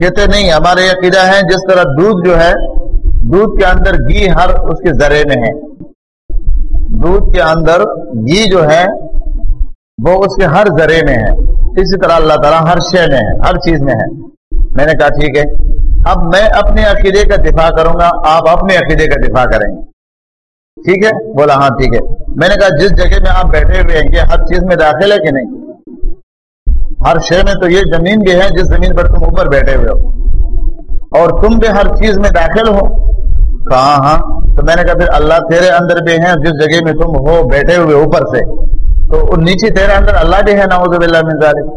کہتے نہیں، ہمارے عقیدہ ہے، جس طرح دودھ جو ہے، دودھ کے اندر گھی ہر اس کے ذرے میں ہے۔ دودھ کے اندر گھی جو ہے، وہ اس کے ہر ذرے میں ہے۔ اسی طرح اللہ تعالیٰ ہر شے میں ہے، ہر چیز میں ہے۔ میں نے کہا، ٹھیک ہے۔ اب میں اپنے عقیدے کا دفاع کروں گا، آپ اپنے عقیدے کا دفاع کریں گے۔ ٹھیک ہے؟ بولا ہاں ٹھیک ہے۔ میں نے کہا، جس جگہ میں آپ بیٹھے ہوئے ہیں، یہ ہر چیز میں داخل ہے کہ نہیں؟ ہر شے میں تو یہ زمین بھی ہے جس زمین پر تم اوپر بیٹھے ہوئے ہو۔ اور تم بھی ہر چیز میں داخل ہو۔ کہاں ہاں؟ تو میں نے کہا پھر اللہ تیرے اندر بھی ہیں، جس جگہ میں تم ہو، بیٹھے ہوئے اوپر سے۔ تو نیچے تیرے اندر اللہ بھی ہے، نعوذ باللہ من ذالک۔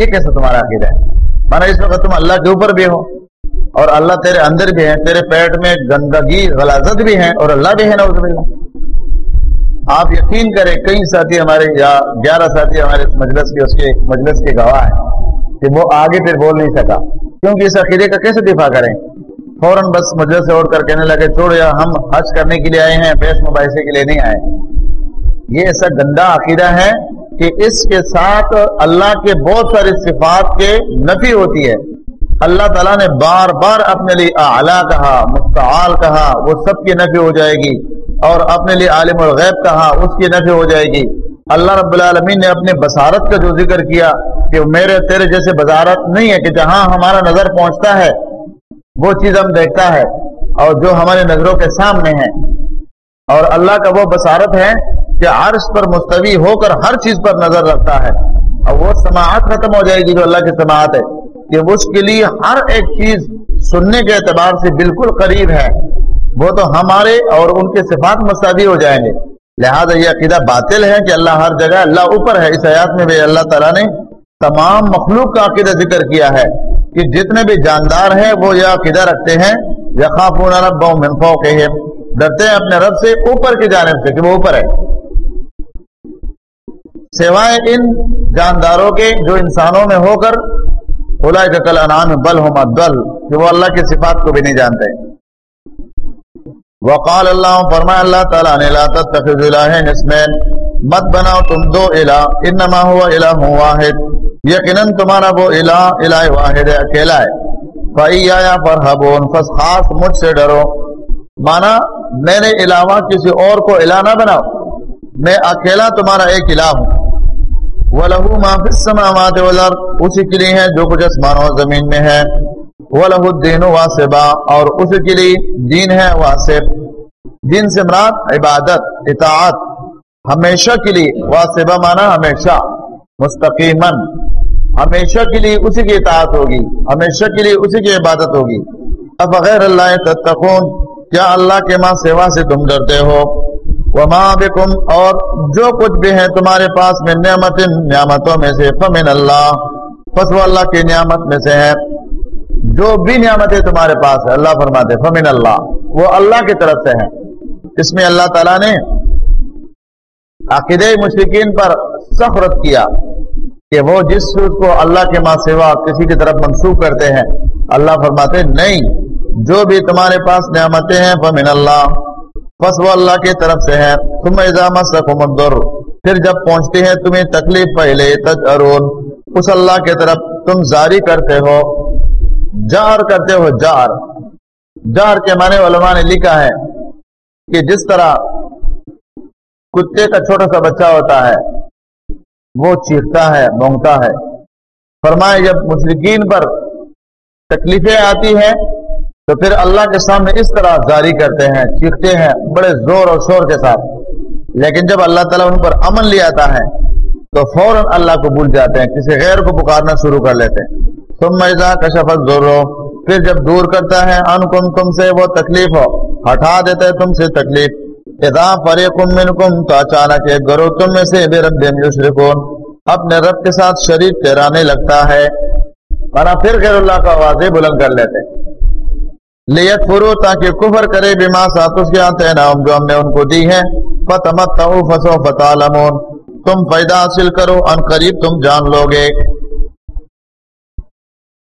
یہ کیسے تمہارا عقیدہ ہے؟ مانا اس وقت تم اللہ کے اوپر بھی ہو۔ اور اللہ تیرے اندر بھی ہے تیرے پیٹ میں گندگی، غلازت بھی ہے اور اللہ بھی ہے، نعوذ باللہ۔ آپ یقین کریں کئی ساتھی ہمارے یا گیارہ ساتھی ہمارے مجلس کے، اس کے مجلس کے گواہ ہیں کہ وہ آگے پھر بول نہیں سکا۔ کیونکہ اس عقیدے کا کیسے دفاع کریں؟ فوراً بس مجلس سے اوڑھ کر کہنے لگے چھوڑ یا ہم حج کرنے کے لیے آئے ہیں، بیس مباحثے کے لیے نہیں آئے۔ یہ ایسا گندا عقیدہ ہے کہ اس کے ساتھ اللہ کے بہت ساری صفات کے نفی ہوتی ہے۔ اللہ تعالیٰ نے بار بار اپنے لیے اعلیٰ کہا، مستعال کہا، وہ سب کی نفی ہو جائے گی۔ اور اپنے لیے عالم الغیب کہا اس کی نفی ہو جائے گی۔ اللہ رب العالمین نے اپنے بصارت کا جو ذکر کیا کہ میرے تیرے جیسے بصارت نہیں ہے کہ جہاں ہمارا نظر پہنچتا ہے، وہ چیز ہم دیکھتا ہے اور جو ہمارے نظروں کے سامنے ہے۔ اور اللہ کا وہ بصارت ہے کہ عرش پر مستوی ہو کر ہر چیز پر نظر رکھتا ہے۔ اور وہ سماعت ختم ہو جائے گی جو اللہ کی سماعت ہے۔ کہ اس کے لیے ہر ایک چیز سننے کے اعتبار سے بالکل قریب ہے۔ وہ تو ہمارے اور ان کے صفات مستوی ہو جائیں گے۔ لہذا یہ عقیدہ باطل ہے کہ اللہ ہر جگہ اللہ اوپر ہے۔ اس حیات میں بھی اللہ تعالیٰ نے تمام مخلوق کا عقیدہ ذکر کیا ہے کہ جتنے بھی جاندار ہیں وہ یہ عقیدہ رکھتے ہیں۔ ڈرتے ہیں اپنے رب سے اوپر کی جانب سے کہ وہ اوپر ہے۔ سوائے ان جانداروں کے جو انسانوں میں ہو کر کل انعام بل ہو مدل کہ وہ اللہ کی صفات کو بھی نہیں جانتے۔ وقال اللہ، فرمایا اللہ تعالیٰ نے، لا تتخذ الہ نسمین مت بناؤ تم دو الہ، انما ہوا الہ واحد، یقیناً تمہارا وہ الہ الہ واحد ہے اکیلا ہے۔ فائی آیا پر بس خاص مجھ سے ڈرو۔ مانا میرے علاوہ کسی اور کو الہ نہ بناؤ۔ میں اکیلا تمہارا ایک الہ ہوں۔ وہ لہو معافی سماوات اسی کے لیے ہے جو کچھ اسمان زمین میں ہے۔ وہ لہو دین واسبا اور اسی کے لیے دین ہے واسب۔ دین سے مراد عبادت، اطاعت۔ ہمیشہ کے لیے واسبا مانا ہمیشہ مستقیمن ہمیشہ کے لیے اسی کی اطاعت ہوگی، ہمیشہ کے لیے اسی کی عبادت ہوگی۔ اب بغیر اللہ تتقون، کیا اللہ کے ماں سیوا سے تم ڈرتے ہو؟ وما بکم اور جو کچھ بھی ہے تمہارے پاس میں نعمت نعمتوں میں سے، فمن اللہ۔ پس وہ اللہ کی نعمت میں سے ہے۔ جو بھی نعمتیں تمہارے پاس ہے اللہ فرماتے فمن اللہ وہ اللہ کی طرف سے ہے اس میں اللہ تعالیٰ نے عقید مشرقین پر سخرت کیا کہ وہ جس چیز کو اللہ کے ماں سوا کسی کی طرف منسوخ کرتے ہیں، اللہ فرماتے نہیں، جو بھی تمہارے پاس نعمتیں ہیں، فمن اللہ بس وہ اللہ کی طرف سے ہے تم ایزام سکمدر پھر جب پہنچتی ہے تمہیں تکلیف پہلے تج ارون اس اللہ کی طرف تم جاری کرتے ہو۔ جار کرتے ہو، جار۔ جار کے معنی علماء نے لکھا ہے کہ جس طرح کتے کا چھوٹا سا بچہ ہوتا ہے، وہ چیختا ہے، مونگتا ہے۔ فرمائے، جب مشرقین پر تکلیفیں آتی ہیں، تو پھر اللہ کے سامنے اس طرح جاری کرتے ہیں، چیختے ہیں، بڑے زور اور شور کے ساتھ۔ لیکن جب اللہ تعالیٰ ان پر امن لے آتا ہے، تو فوراً اللہ کو بھول جاتے ہیں، کسی غیر کو پکارنا شروع کر لیتے ہیں۔ تم میزا کشفت زور پھر جب دور کرتا ہے ان کم تم سے وہ تکلیف ہو۔ ہٹا دیتے تم سے تکلیف۔ اذا فریق منکم، تو اچانک ایک گروہ تم میں سے بے رب یشرکون۔ اپنے رب کے ساتھ شریک تیرانے لگتا ہے۔ ورنہ پھر غیر اللہ کا آوازیں بلند کر لیتے۔ لیت فرو تاکہ کفر کرے، بما ساتھ اس کے آتے نام جو ہم نے ان کو دی ہے فتمتعو فسو فتعلمون تم فائدہ حاصل کرو، ان قریب تم جان لو گے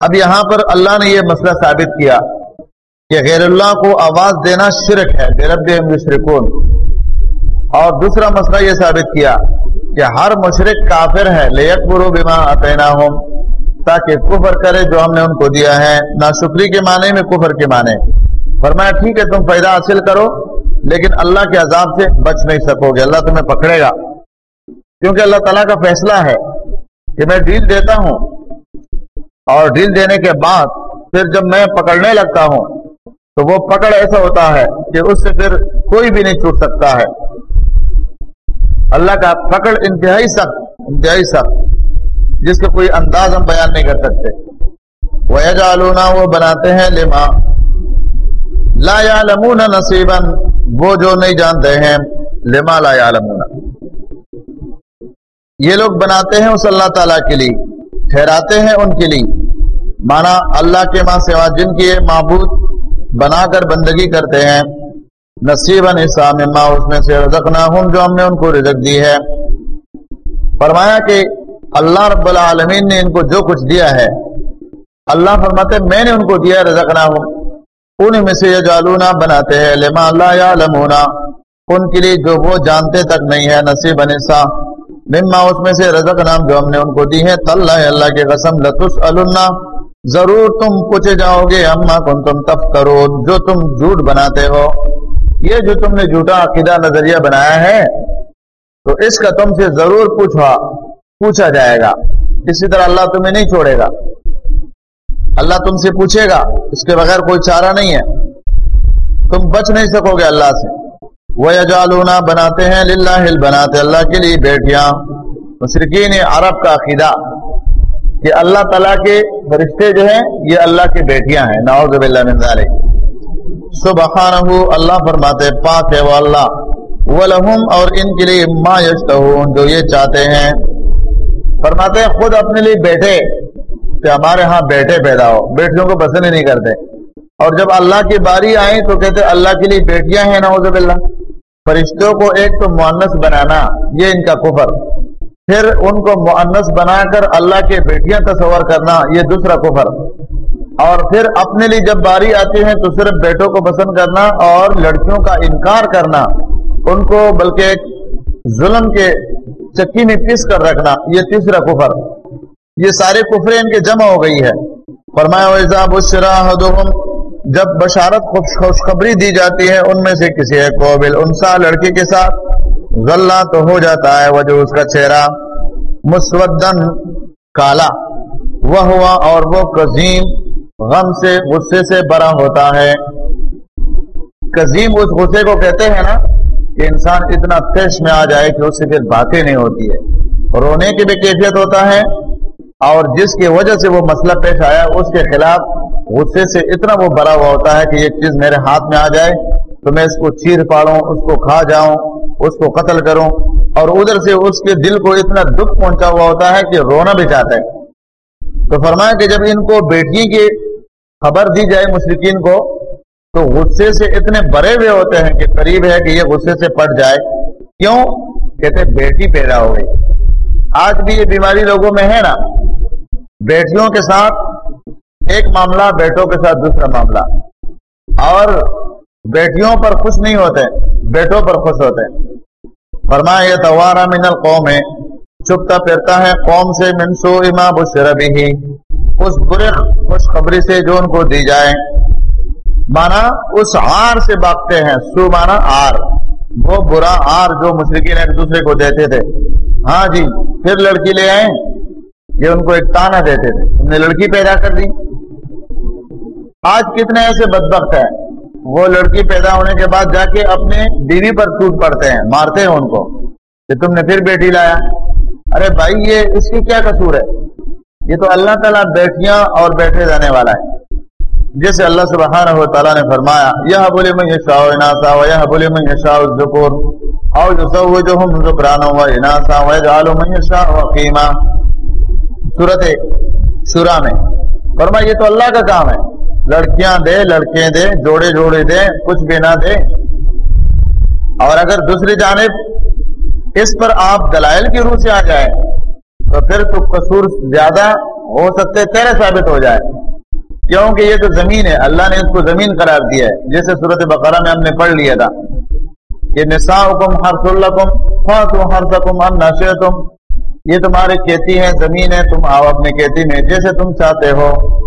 اب یہاں پر اللہ نے یہ مسئلہ ثابت کیا کہ غیر اللہ کو آواز دینا شرک ہے رب مشرکون اور دوسرا مسئلہ یہ ثابت کیا کہ ہر مشرق کافر ہے لیک برو بیما عطینا تاکہ کفر کرے جو ہم نے ان کو دیا ہے۔ نہ شکری کے معنی میں کفر کے معنی۔ فرمایا، ٹھیک ہے، تم فائدہ حاصل کرو، لیکن اللہ کے عذاب سے بچ نہیں سکو گے اللہ تمہیں پکڑے گا۔ کیونکہ اللہ تعالیٰ کا فیصلہ ہے کہ میں ڈیل دیتا ہوں اور ڈیل دینے کے بعد پھر جب میں پکڑنے لگتا ہوں، تو وہ پکڑ ایسا ہوتا ہے کہ اس سے پھر کوئی بھی نہیں چھوٹ سکتا ہے۔ اللہ کا پکڑ انتہائی سخت انتہائی سخت، جس کا کوئی انداز ہم بیان نہیں کر سکتے۔ وہ وہ بناتے ہیں لما لا يعلمون نصیبا وہ جو نہیں جانتے ہیں، لما لا يعلمون۔ یہ لوگ بناتے ہیں اس اللہ تعالیٰ کے لیے۔ ٹھہراتے ہیں ان کے لیے۔ مانا اللہ کے ماں سوا جن کی معبود بنا کر بندگی کرتے ہیں۔ نصیب مما اس میں سے رزقنا ہوں جو ہم نے ان کو رزق دی ہے۔ فرمایا کہ اللہ رب العالمین نے ان کو جو کچھ دیا ہے۔ اللہ فرماتے میں نے ان کو دیا رزقنا ہوں ان میں سے جالونا بناتے ہیں، لما اللہ یا ان کے لیے جو وہ جانتے تک نہیں ہے نصیب انسا مما اس میں سے رزق نام جو ہم نے ان کو دی ہے طلّہ اللہ کے قسم لطس ضرور تم پوچھے جاؤ گے، اما کن تم تف کرو جو تم جھوٹ بناتے ہو، یہ جو تم نے جھوٹا عقیدہ، نظریہ بنایا ہے، تو اس کا تم سے ضرور پوچھا پوچھا جائے گا۔ اسی طرح اللہ تمہیں نہیں چھوڑے گا۔ اللہ تم سے پوچھے گا، اس کے بغیر کوئی چارہ نہیں ہے۔ تم بچ نہیں سکو گے اللہ سے۔ وہ بناتے ہیں للہ بناتے اللہ کے لیے بیٹیاں۔ مشرقین عرب کا عقیدہ کہ اللہ تعالیٰ کے فرشتے جو ہیں، یہ اللہ کی بیٹیاں ہیں۔ ناؤز باللہ من ذالک سبحانہ اللہ فرماتے پاک ہے وہ اللہ۔ ولہم اور ان کے لیے ما یشتہون، جو یہ چاہتے ہیں۔ فرماتے ہیں، خود اپنے لیے بیٹے، کہ ہمارے ہاں بیٹے پیدا ہو۔ بیٹیوں کو پسند ہی نہیں کرتے۔ اور جب اللہ کی باری آئی تو کہتے اللہ کے لیے بیٹیاں ہیں ناؤز باللہ۔ فرشتوں کو ایک تو معنس بنانا، یہ ان کا کفر۔ پھر ان کو معنس بنا کر اللہ کے بیٹیاں تصور کرنا، یہ دوسرا کفر۔ اور پھر اپنے لیے جب باری آتی ہے تو صرف بیٹوں کو پسند کرنا اور لڑکیوں کا انکار کرنا، ان کو بلکہ ظلم کے چکی میں پیس کر رکھنا، یہ تیسرا کفر۔ یہ سارے کفریں ان کے جمع ہو گئی ہے فرمایا جب بشارت خوشخبری دی جاتی ہے، ان میں سے کسی کو بل انسا لڑکی کے ساتھ غلہ تو ہو جاتا ہے وجہ اس کا چہرہ مسودن کالا، وہ ہوا اور وہ قزیم غم سے غصے سے بڑا ہوتا ہے۔ قزیم اس غصے کو کہتے ہیں نا کہ انسان اتنا تیش میں آ جائے کہ اس سے پھر باتیں نہیں ہوتی ہے رونے کی بھی کیفیت ہوتا ہے اور جس کی وجہ سے وہ مسئلہ پیش آیا، اس کے خلاف غصے سے اتنا وہ بڑا ہوا ہوتا ہے کہ یہ چیز میرے ہاتھ میں آ جائے تو میں اس کو چیر پاڑوں، اس کو کھا جاؤں، اس کو قتل کروں اور ادھر سے اس کے دل کو اتنا دکھ پہنچا ہوا ہوتا ہے کہ رونا بھی چاہتا ہے۔ تو فرمایا کہ جب ان کو بیٹی کی خبر دی جائے مشرقین کو، تو غصے سے اتنے بڑے ہوئے ہوتے ہیں کہ قریب ہے کہ یہ غصے سے پٹ جائے۔ کیوں؟ کہتے بیٹی پیدا ہو گئی۔ آج بھی یہ بیماری لوگوں میں ہے نا۔ بیٹیوں کے ساتھ ایک معاملہ بیٹوں کے ساتھ دوسرا معاملہ۔ اور بیٹیوں پر خوش نہیں ہوتے، بیٹوں پر خوش ہوتے۔ فرمایا، یہ توارا من القوم چپتا پھرتا ہے قوم سے منسو اما بشر بھی اس برے خوشخبری سے جو ان کو دی جائے۔ مانا اس آر سے باغتے ہیں۔ سو مانا آر وہ برا آر جو مشرقین ایک دوسرے کو دیتے تھے۔ ہاں جی پھر لڑکی لے آئے۔ یہ ان کو ایک تانا دیتے تھے۔ ہم نے لڑکی پیدا کر دی۔ آج کتنے ایسے بدبخت ہیں؟ وہ لڑکی پیدا ہونے کے بعد جا کے اپنے بیوی پر ٹوٹ پڑتے ہیں، مارتے ہیں ان کو۔ کہ تم نے پھر بیٹی لایا۔ ارے بھائی، یہ اس کی کیا قصور ہے؟ یہ تو اللہ تعالیٰ بیٹیاں اور بیٹھے جانے والا ہے۔ جیسے اللہ سبحانہ و تعالیٰ نے فرمایا یہ بولے میں یہ شاہ اناسا و یہ بولے میں یہ شاہ ذکر او جو جو ہم ذکران و اناسا و جالو میں شاہ وقیمہ صورت شورا میں۔ فرمایا، یہ تو اللہ کا کام ہے۔ لڑکیاں دے، لڑکے دے، جوڑے جوڑے دے، کچھ بھی نہ دے۔ اور اگر دوسری جانب اس پر آپ دلائل کی روح سے آ جائے تو پھر تو قصور زیادہ ہو سکتے، تیرے ثابت ہو جائے۔ کیونکہ یہ تو زمین ہے، اللہ نے اس کو زمین قرار دیا ہے، جیسے صورت بقرہ میں ہم نے پڑھ لیا تھا۔ یہ نسا حکم ہر سلکم ہر سکم ہر تم یہ تمہاری کھیتی ہے زمین ہے تم آؤ اپنی کھیتی میں، جیسے تم چاہتے ہو۔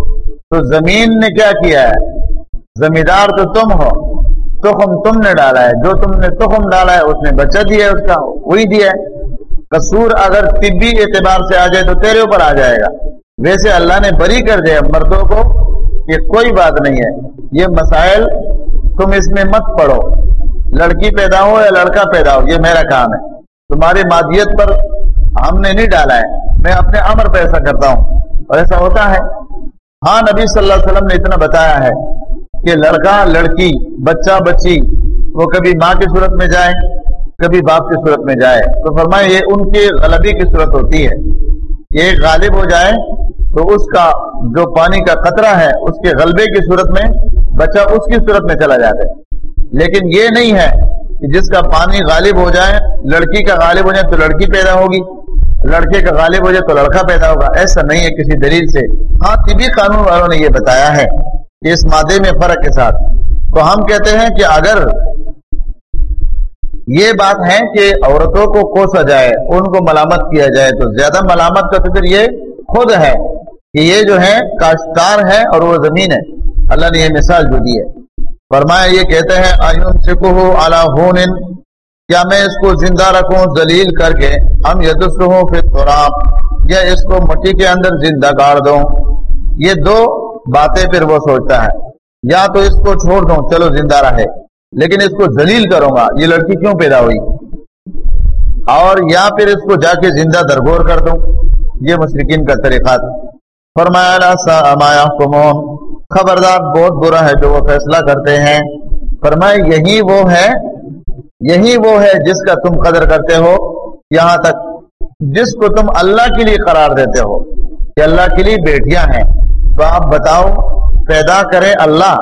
تو زمین نے کیا کیا ہے؟ زمیندار تو تم ہو، تخم تم نے ڈالا ہے، جو تم نے تخم ڈالا ہے، اس نے بچہ دیا ہے، اس کا وہی دیا ہے۔ قصور اگر طبی اعتبار سے آ جائے تو تیرے اوپر آ جائے گا۔ ویسے اللہ نے بری کر دیا مردوں کو یہ کوئی بات نہیں ہے۔ یہ مسائل تم اس میں مت پڑھو۔ لڑکی پیدا ہو یا لڑکا پیدا ہو، یہ میرا کام ہے۔ تمہاری مادیت پر ہم نے نہیں ڈالا ہے۔ میں اپنے امر پہ ایسا کرتا ہوں۔ اور ایسا ہوتا ہے۔ ہاں نبی صلی اللہ علیہ وسلم نے اتنا بتایا ہے کہ لڑکا، لڑکی، بچہ، بچی، وہ کبھی ماں کی صورت میں جائے، کبھی باپ کی صورت میں جائے۔ تو فرمائے، یہ ان کی غلبی کی صورت ہوتی ہے۔ یہ غالب ہو جائے تو اس کا جو پانی کا قطرہ ہے، اس کے غلبے کی صورت میں بچہ اس کی صورت میں چلا جاتا ہے۔ لیکن یہ نہیں ہے کہ جس کا پانی غالب ہو جائے، لڑکی کا غالب ہو جائے تو لڑکی پیدا ہوگی۔ لڑکے کا غالب ہو جائے تو لڑکا پیدا ہوگا۔ ایسا نہیں ہے، کسی دلیل سے۔ ہاں طبی قانون والوں نے یہ بتایا ہے کہ اس مادے میں فرق کے ساتھ۔ تو ہم کہتے ہیں کہ اگر یہ بات ہے کہ عورتوں کو کوسا جائے، ان کو ملامت کیا جائے، تو زیادہ ملامت کا فکر یہ خود ہے کہ یہ جو ہے، کاشتکار ہے اور وہ زمین ہے۔ اللہ نے یہ مثال جو دی ہے۔ فرمایا، یہ کہتے ہیں آئین سکو کیا میں اس کو زندہ رکھوں، ذلیل کر کے ہم یدس ہوں پھر تھوڑا یا اس کو مٹی کے اندر زندہ گاڑ دوں۔ یہ دو باتیں پھر وہ سوچتا ہے۔ یا تو اس کو چھوڑ دوں، چلو زندہ رہے، لیکن اس کو ذلیل کروں گا۔ یہ لڑکی کیوں پیدا ہوئی؟ اور یا پھر اس کو جا کے زندہ درگور کر دوں۔ یہ مشرقین کا طریقہ تھا۔ فرمایا خبردار، بہت برا ہے جو وہ فیصلہ کرتے ہیں۔ فرمایا، یہی وہ ہے یہی وہ ہے جس کا تم قدر کرتے ہو، یہاں تک جس کو تم اللہ کے لیے قرار دیتے ہو کہ اللہ کے لیے بیٹیاں ہیں۔ تو آپ بتاؤ، پیدا کرے اللہ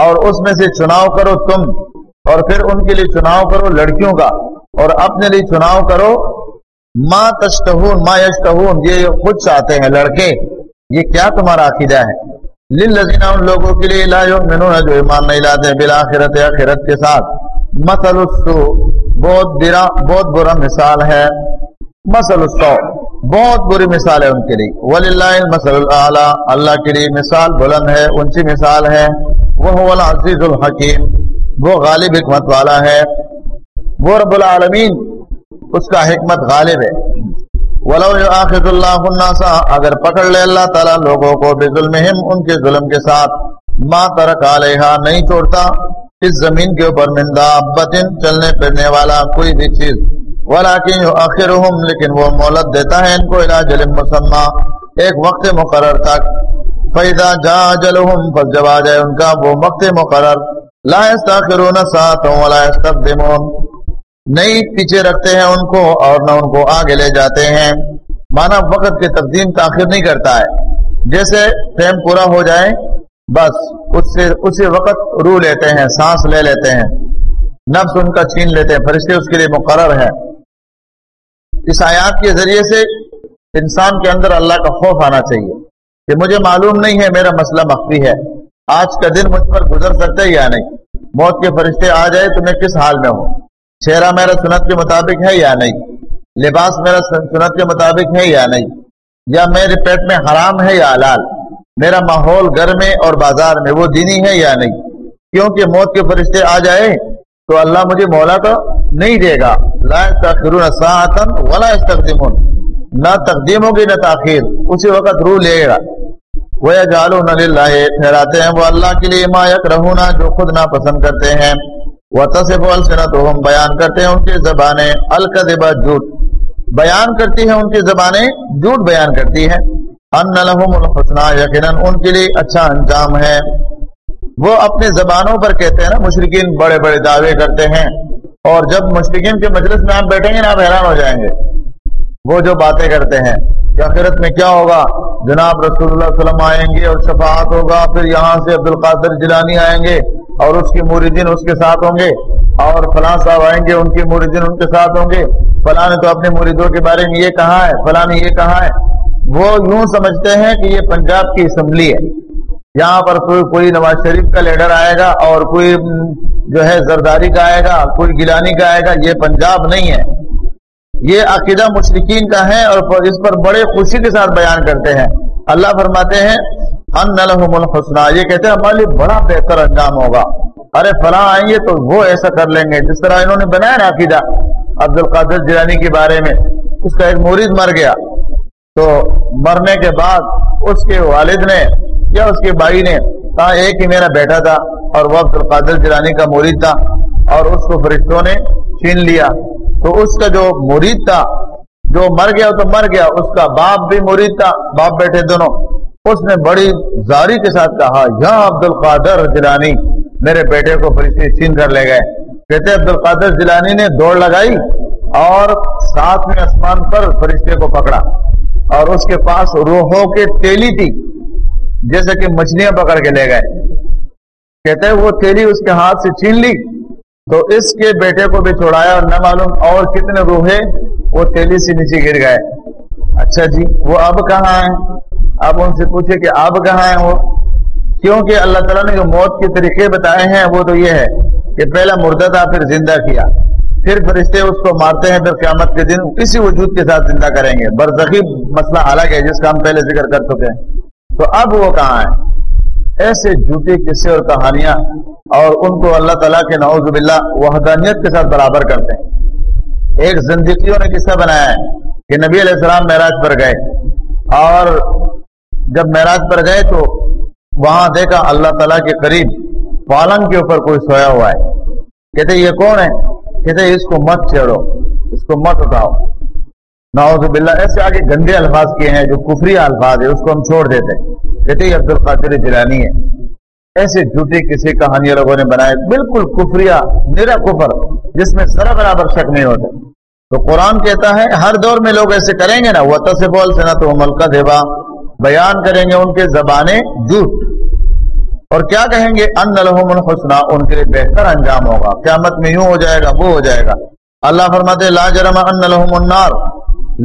اور اس میں سے چناؤ کرو تم اور پھر ان کے لیے چناؤ کرو لڑکیوں کا اور اپنے لیے چناؤ کرو۔ ماں تشتہون ماں یشتہون، یہ خود چاہتے ہیں لڑکے۔ یہ کیا تمہارا عقیدہ ہے؟ للذین، ان لوگوں کے لیے لا یؤمنون، جو ایمان نہیں لاتے، بالآخرت، آخرت کے ساتھ۔ مسل السو بہت برا بہت برا مثال ہے۔ مسل السو بہت بری مثال ہے ان کے لیے۔ ولی اللہ مسل اللہ اللہ کے لیے مثال بلند ہے ان کی مثال ہے۔ وہ العزیز الحکیم وہ غالب حکمت والا ہے۔ وہ رب العالمین، اس کا حکمت غالب ہے۔ ولو آخذ اللہ الناسا اگر پکڑ لے اللہ تعالیٰ لوگوں کو بے ظلم ان کے ظلم کے ساتھ۔ ماں ترک علیہ نہیں چھوڑتا اس زمین کے اوپر مندا بطن چلنے پھرنے والا کوئی بھی چیز۔ ولیکن آخر لیکن وہ مولت دیتا ہے ان کو علاج مسمہ، ایک وقت مقرر تک۔ فیدا جا جلحم پس جب آ جائے ان کا وہ وقت مقرر۔ لا استاخرون ساتوں ولا استقدمون نہیں پیچھے رکھتے ہیں ان کو اور نہ ان کو آگے لے جاتے ہیں۔ مانا وقت کی تقدیم تاخیر نہیں کرتا ہے۔ جیسے ٹائم پورا ہو جائے بس اس سے اسی وقت رو لیتے ہیں، سانس لے لیتے ہیں۔ نفس ان کا چھین لیتے ہیں، فرشتے اس کے لیے مقرر ہے اس آیات کے ذریعے سے انسان کے اندر اللہ کا خوف آنا چاہیے کہ مجھے معلوم نہیں ہے میرا مسئلہ مخفی ہے۔ آج کا دن مجھ پر گزر سکتا ہے یا نہیں؟ موت کے فرشتے آ جائے تو میں کس حال میں ہوں؟ چہرہ میرا سنت کے مطابق ہے یا نہیں؟ لباس میرا سنت کے مطابق ہے یا نہیں؟ یا میرے پیٹ میں حرام ہے یا حلال؟ میرا ماحول گھر میں اور بازار میں وہ دینی ہے یا نہیں؟ کیونکہ موت کے فرشتے آ جائے تو اللہ مجھے مولا تو نہیں دے گا۔ لا ولا استقدمون نہ تقدیم ہوگی نہ تاخیر۔ اسی وقت روح لے گا۔ وہ جالو نہ ٹھہراتے ہیں وہ اللہ کے لیے ما یک رہونا جو خود نہ پسند کرتے ہیں۔ وہ تصف السنت ہم بیان کرتے ہیں ان کی زبانیں۔ القدبہ جھوٹ۔ بیان کرتی ہیں ان کی زبانیں، جھوٹ بیان کرتی ہیں۔ ان لهم الحسنى یقینا ان کے لیے اچھا انجام ہے۔ وہ اپنے زبانوں پر کہتے ہیں نا مشرقین بڑے بڑے دعوے کرتے ہیں۔ اور جب مشرقین کے مجلس میں آپ بیٹھیں گے نا، آپ حیران ہو جائیں گے۔ وہ جو باتیں کرتے ہیں، کہ آخرت میں کیا ہوگا؟ جناب رسول اللہ علیہ وسلم آئیں گے اور شفاعت ہوگا، پھر یہاں سے عبد القادر جلانی آئیں گے اور اس کے موردین اس کے ساتھ ہوں گے۔ اور فلاں صاحب آئیں گے، ان کے موردین ان کے ساتھ ہوں گے۔ فلاں نے تو اپنے موردوں کے بارے میں یہ کہا ہے، فلاں نے یہ کہا ہے۔ وہ یوں سمجھتے ہیں کہ یہ پنجاب کی اسمبلی ہے۔ یہاں پر کوئی کوئی نواز شریف کا لیڈر آئے گا اور کوئی جو ہے زرداری کا آئے گا، کوئی گیلانی کا آئے گا، یہ پنجاب نہیں ہے۔ یہ عقیدہ مشرقین کا ہے اور اس پر بڑے خوشی کے ساتھ بیان کرتے ہیں۔ اللہ فرماتے ہیں، ان لهم الحسنہ یہ کہتے ہیں، ہمارے لیے بڑا بہتر انجام ہوگا۔ ارے فلاں آئیں گے تو وہ ایسا کر لیں گے۔ جس طرح انہوں نے بنایا نا عقیدہ عبد القادر جیلانی کے بارے میں، اس کا ایک مرید مر گیا۔ تو مرنے کے بعد اس کے والد نے یا اس کے بھائی نے کہا، ایک ہی میرا بیٹا تھا اور وہ عبد القادر جیلانی کا مرید تھا اور اس کو فرشتوں نے چھین لیا۔ تو اس کا جو مرید تھا، جو مر گیا تو مر گیا، اس کا باپ بھی مرید تھا، باپ بیٹھے دونوں۔ اس نے بڑی زاری کے ساتھ کہا، یا عبد القادر جلانی میرے بیٹے کو فرشتے چھین کر لے گئے۔ کہتے، عبد القادر جلانی نے دوڑ لگائی اور ساتھ میں آسمان پر فرشتے کو پکڑا۔ اور اس کے پاس روحوں کے تیلی تھی، جیسے کہ مچھلیاں پکڑ کے لے گئے۔ کہتے وہ تیلی اس کے ہاتھ سے چھین لی، تو اس کے بیٹے کو بھی چھوڑایا اور نہ معلوم اور کتنے روحے وہ تیلی سے نیچے گر گئے۔ اچھا جی وہ اب کہاں ہیں؟ آپ ان سے پوچھے کہ آپ کہاں ہیں وہ؟ کیونکہ اللہ تعالیٰ نے جو موت کے طریقے بتائے ہیں، وہ تو یہ ہے کہ پہلا مردہ تھا، پھر زندہ کیا۔ پھر فرشتے اس کو مارتے ہیں، پھر قیامت کے دن کسی وجود کے ساتھ زندہ کریں گے۔ برزخی مسئلہ الگ ہے، جس کا ہم پہلے ذکر کر چکے ہیں۔ تو اب وہ کہاں ہے؟ ایسے جھوٹے قصے اور کہانیاں اور ان کو اللہ تعالیٰ کے نعوذ باللہ وحدانیت کے ساتھ برابر کرتے ہیں۔ ایک زندگیوں نے قصہ بنایا ہے کہ نبی علیہ السلام معراج پر گئے۔ اور جب معراج پر گئے تو وہاں دیکھا اللہ تعالیٰ کے قریب پالنگ کے اوپر کوئی سویا ہوا ہے۔ کہتے یہ کون ہے؟ کہتے اس کو مت چھیڑو، اس کو مت اٹھاؤ۔ نعوذ باللہ، ایسے آگے گندے الفاظ کیے ہیں جو کفری الفاظ ہے اس کو ہم چھوڑ دیتے کہتے یہ عبد القادر جلانی ہے ایسے جھوٹی کسی کہانی لوگوں نے بنائے، بالکل کفریا میرا کفر، جس میں سرا برابر شک نہیں ہوتا۔ تو قرآن کہتا ہے، ہر دور میں لوگ ایسے کریں گے نا وہ تصبول سے نہ تو ملکہ دیوا بیان کریں گے ان کے زبانیں جھوٹ۔ اور کیا کہیں گے؟ ان لہم الحسنہ ان کے لیے بہتر انجام ہوگا۔ قیامت میں یوں ہو جائے گا، وہ ہو جائے گا۔ اللہ فرماتے لا جرم ان لہم النار۔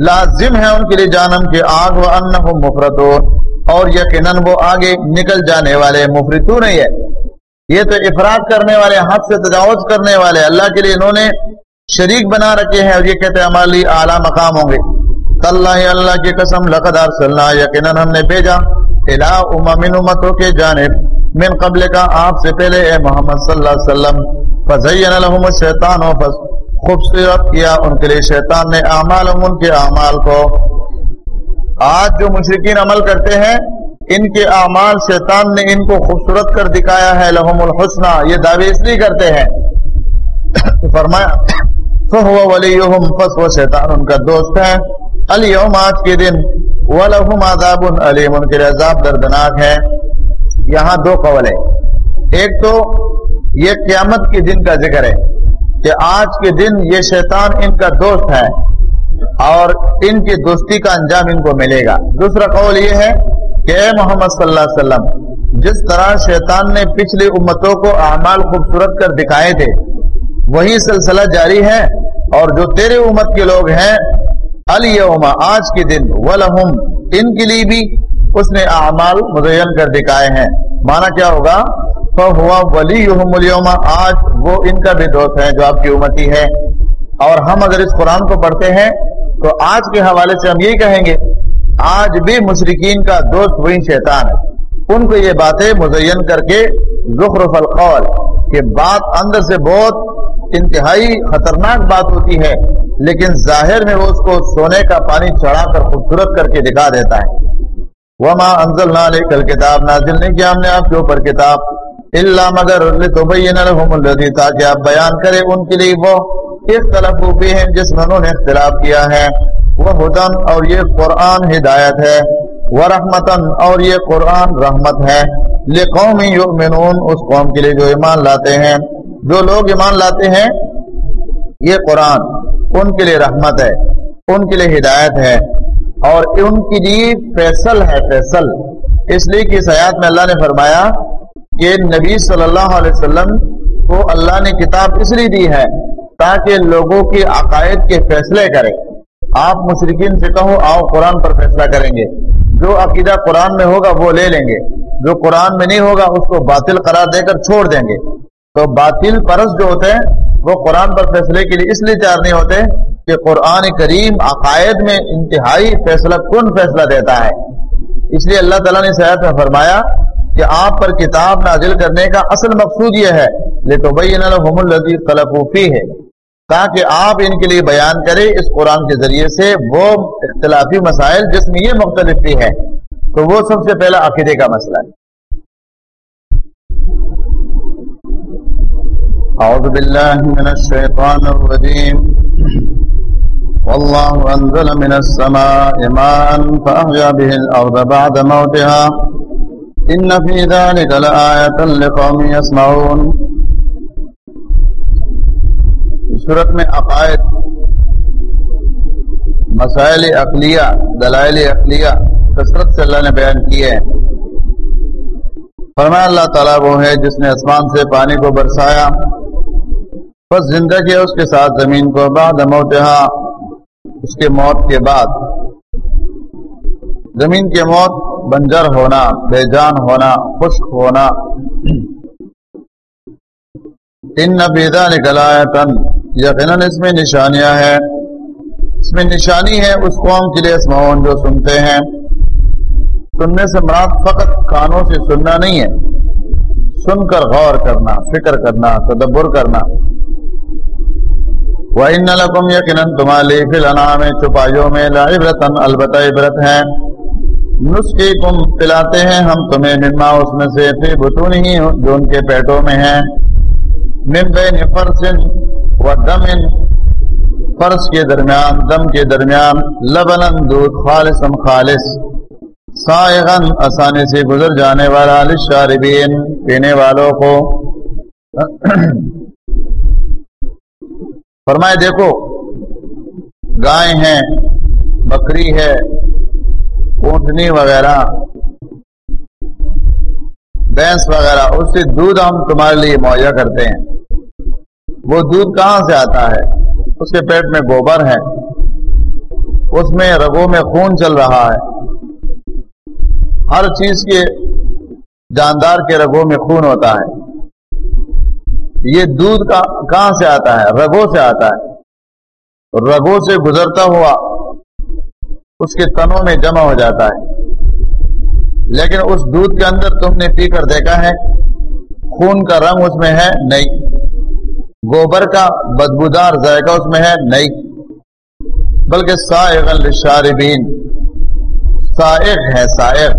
لازم ہے ان کے لیے جانم کے آگ و انہم مفرتون اور یقیناً وہ آگے نکل جانے والے مفرتو نہیں ہے یہ تو افراد کرنے والے حد سے تجاوز کرنے والے۔ اللہ کے لیے انہوں نے شریک بنا رکھے ہیں اور یہ کہتے ہیں، ہمارے لیے اعلیٰ مقام ہوں گے۔ اللہ اللہ کی قسم، لقد ارسلنا، یقینا ہم نے بھیجا۔ الى امم امتوں کے جانب، من قبل کا آپ سے پہلے اے محمد صلی اللہ علیہ وسلم، فزین لهم الشیطان و خوبصورت کیا ان کے لیے شیطان نے اعمال ان کے اعمال کو۔ آج جو مشرقین عمل کرتے ہیں، ان کے اعمال شیطان نے ان کو خوبصورت کر دکھایا ہے، لهم الحسنہ یہ دعوی اس لیے کرتے ہیں۔ فرمایا فهو وليهم پس وہ شیطان ان کا دوست ہے۔ اليوم، آج کے دن وَلَهُمْ عَذَابٌ عَلِيمٌ ان کے لیے عذاب دردناک ہے۔ یہاں دو قول ہے ایک تو یہ قیامت کے دن کا ذکر ہے کہ آج کے دن یہ شیطان ان کا دوست ہے اور ان کی دوستی کا انجام ان کو ملے گا۔ دوسرا قول یہ ہے کہ اے محمد صلی اللہ علیہ وسلم، جس طرح شیطان نے پچھلی امتوں کو اعمال خوبصورت کر دکھائے تھے، وہی سلسلہ جاری ہے اور جو تیرے امت کے لوگ ہیں الیوم آج کے دن ولہم ان کے لیے بھی اس نے اعمال مزین کر دکھائے ہیں۔ مانا کیا ہوگا؟ ہوا ولی آج وہ ان کا بھی دوست ہے جو آپ کی امتی ہے اور ہم اگر اس قرآن کو پڑھتے ہیں، تو آج کے حوالے سے ہم یہی کہیں گے، آج بھی مشرقین کا دوست وہی شیطان ہے۔ ان کو یہ باتیں مزین کر کے زخرف القول، کہ بات اندر سے بہت انتہائی خطرناک بات ہوتی ہے۔ لیکن ظاہر میں وہ اس کو سونے کا پانی چڑھا کر خوبصورت کر کے دکھا دیتا ہے۔ وما انزل نہ لے کل کتاب نازل نہیں کیا ہم نے آپ کے اوپر کتاب۔ اللہ مگر تاکہ آپ بیان کرے ان کے لیے وہ اختلاف بھی ہیں جس میں انہوں نے اختلاف کیا ہے۔ وہ ہدن اور یہ قرآن ہدایت ہے۔ وہ رحمتن اور یہ قرآن رحمت ہے۔ لقوم یؤمنون اس قوم کے لیے جو ایمان لاتے ہیں۔ جو لوگ ایمان لاتے ہیں، یہ قرآن۔ ان کے لیے رحمت ہے، ان کے لیے ہدایت ہے اور ان کے لیے جی فیصل ہے، فیصل۔ اس لیے کہ سیاحت میں اللہ نے فرمایا کہ نبی صلی اللہ علیہ وسلم کو اللہ نے کتاب اس لیے دی ہے تاکہ لوگوں کے عقائد کے فیصلے کرے۔ آپ مشرقین سے کہو، آؤ قرآن پر فیصلہ کریں گے۔ جو عقیدہ قرآن میں ہوگا وہ لے لیں گے۔ جو قرآن میں نہیں ہوگا اس کو باطل قرار دے کر چھوڑ دیں گے۔ تو باطل پرس جو ہوتے ہیں وہ قرآن پر فیصلے کے لیے اس لیے تیار نہیں ہوتے کہ قرآن کریم عقائد میں انتہائی فیصلہ کن فیصلہ دیتا ہے۔ اس لیے اللہ تعالیٰ نے صحت میں فرمایا کہ آپ پر کتاب نازل کرنے کا اصل مقصود یہ ہے لیکن ہے تاکہ آپ ان کے لیے بیان کریں اس قرآن کے ذریعے سے وہ اختلافی مسائل جس میں یہ مختلف بھی ہے تو وہ سب سے پہلا عقیدے کا مسئلہ ہے۔ اعوذ باللہ من الشیطان الرجیم والله انزل من السماء ماء فاحيا به الارض بعد موتها. ان في ذلك لآية لقوم يسمعون. صورت میں عقائد، مسائل عقلیہ، دلائل عقلیہ، کثرت سے اللہ نے بیان کیے ہیں۔ فرمایا اللہ تعالیٰ وہ ہے جس نے آسمان سے پانی کو برسایا بس زندہ کیا اس کے ساتھ زمین کو بعد موتہا، اس کے موت کے بعد۔ زمین کے موت، بنجر ہونا، بے جان ہونا، خشک ہونا۔ ان نبیدا نکلایا تن یقیناً اس میں نشانیاں ہیں۔ اس میں نشانی ہے اس قوم کے لیے اسمعون جو سنتے ہیں۔ سننے سے مراد فقط کانوں سے سننا نہیں ہے۔ سن کر غور کرنا، فکر کرنا، تدبر کرنا۔ وَإِنَّ لَكُمْ يَقِنًا تُمَالِي فِي الْأَنَامِ چپائیوں میں لَعِبْرَتًا البتہ عبرت ہے۔ نسخی کم پلاتے ہیں ہم تمہیں مما اس میں سے فی بطون ہی جو ان کے پیٹوں میں ہیں۔ من بین فرس و دم فرس کے درمیان، دم کے درمیان لبن دودھ خالص خالص سائغن آسانی سے گزر جانے والا للشاربین، پینے والوں کو۔ فرمائے دیکھو، گائے ہیں، بکری ہے اونٹنی وغیرہ بھینس وغیرہ، اس سے دودھ ہم تمہارے لیے مہیا کرتے ہیں۔ وہ دودھ کہاں سے آتا ہے؟ اس کے پیٹ میں گوبر ہے۔ اس میں رگوں میں خون چل رہا ہے۔ ہر چیز کے جاندار کے رگوں میں خون ہوتا ہے۔ یہ دودھ کا کہاں سے آتا ہے؟ رگوں سے آتا ہے۔ رگوں سے گزرتا ہوا اس کے تنوں میں جمع ہو جاتا ہے۔ لیکن اس دودھ کے اندر تم نے پی کر دیکھا ہے، خون کا رنگ اس میں ہے نہیں۔ گوبر کا بدبودار ذائقہ اس میں ہے نہیں۔ بلکہ سائغ الشاربین سائغ ہے سائغ۔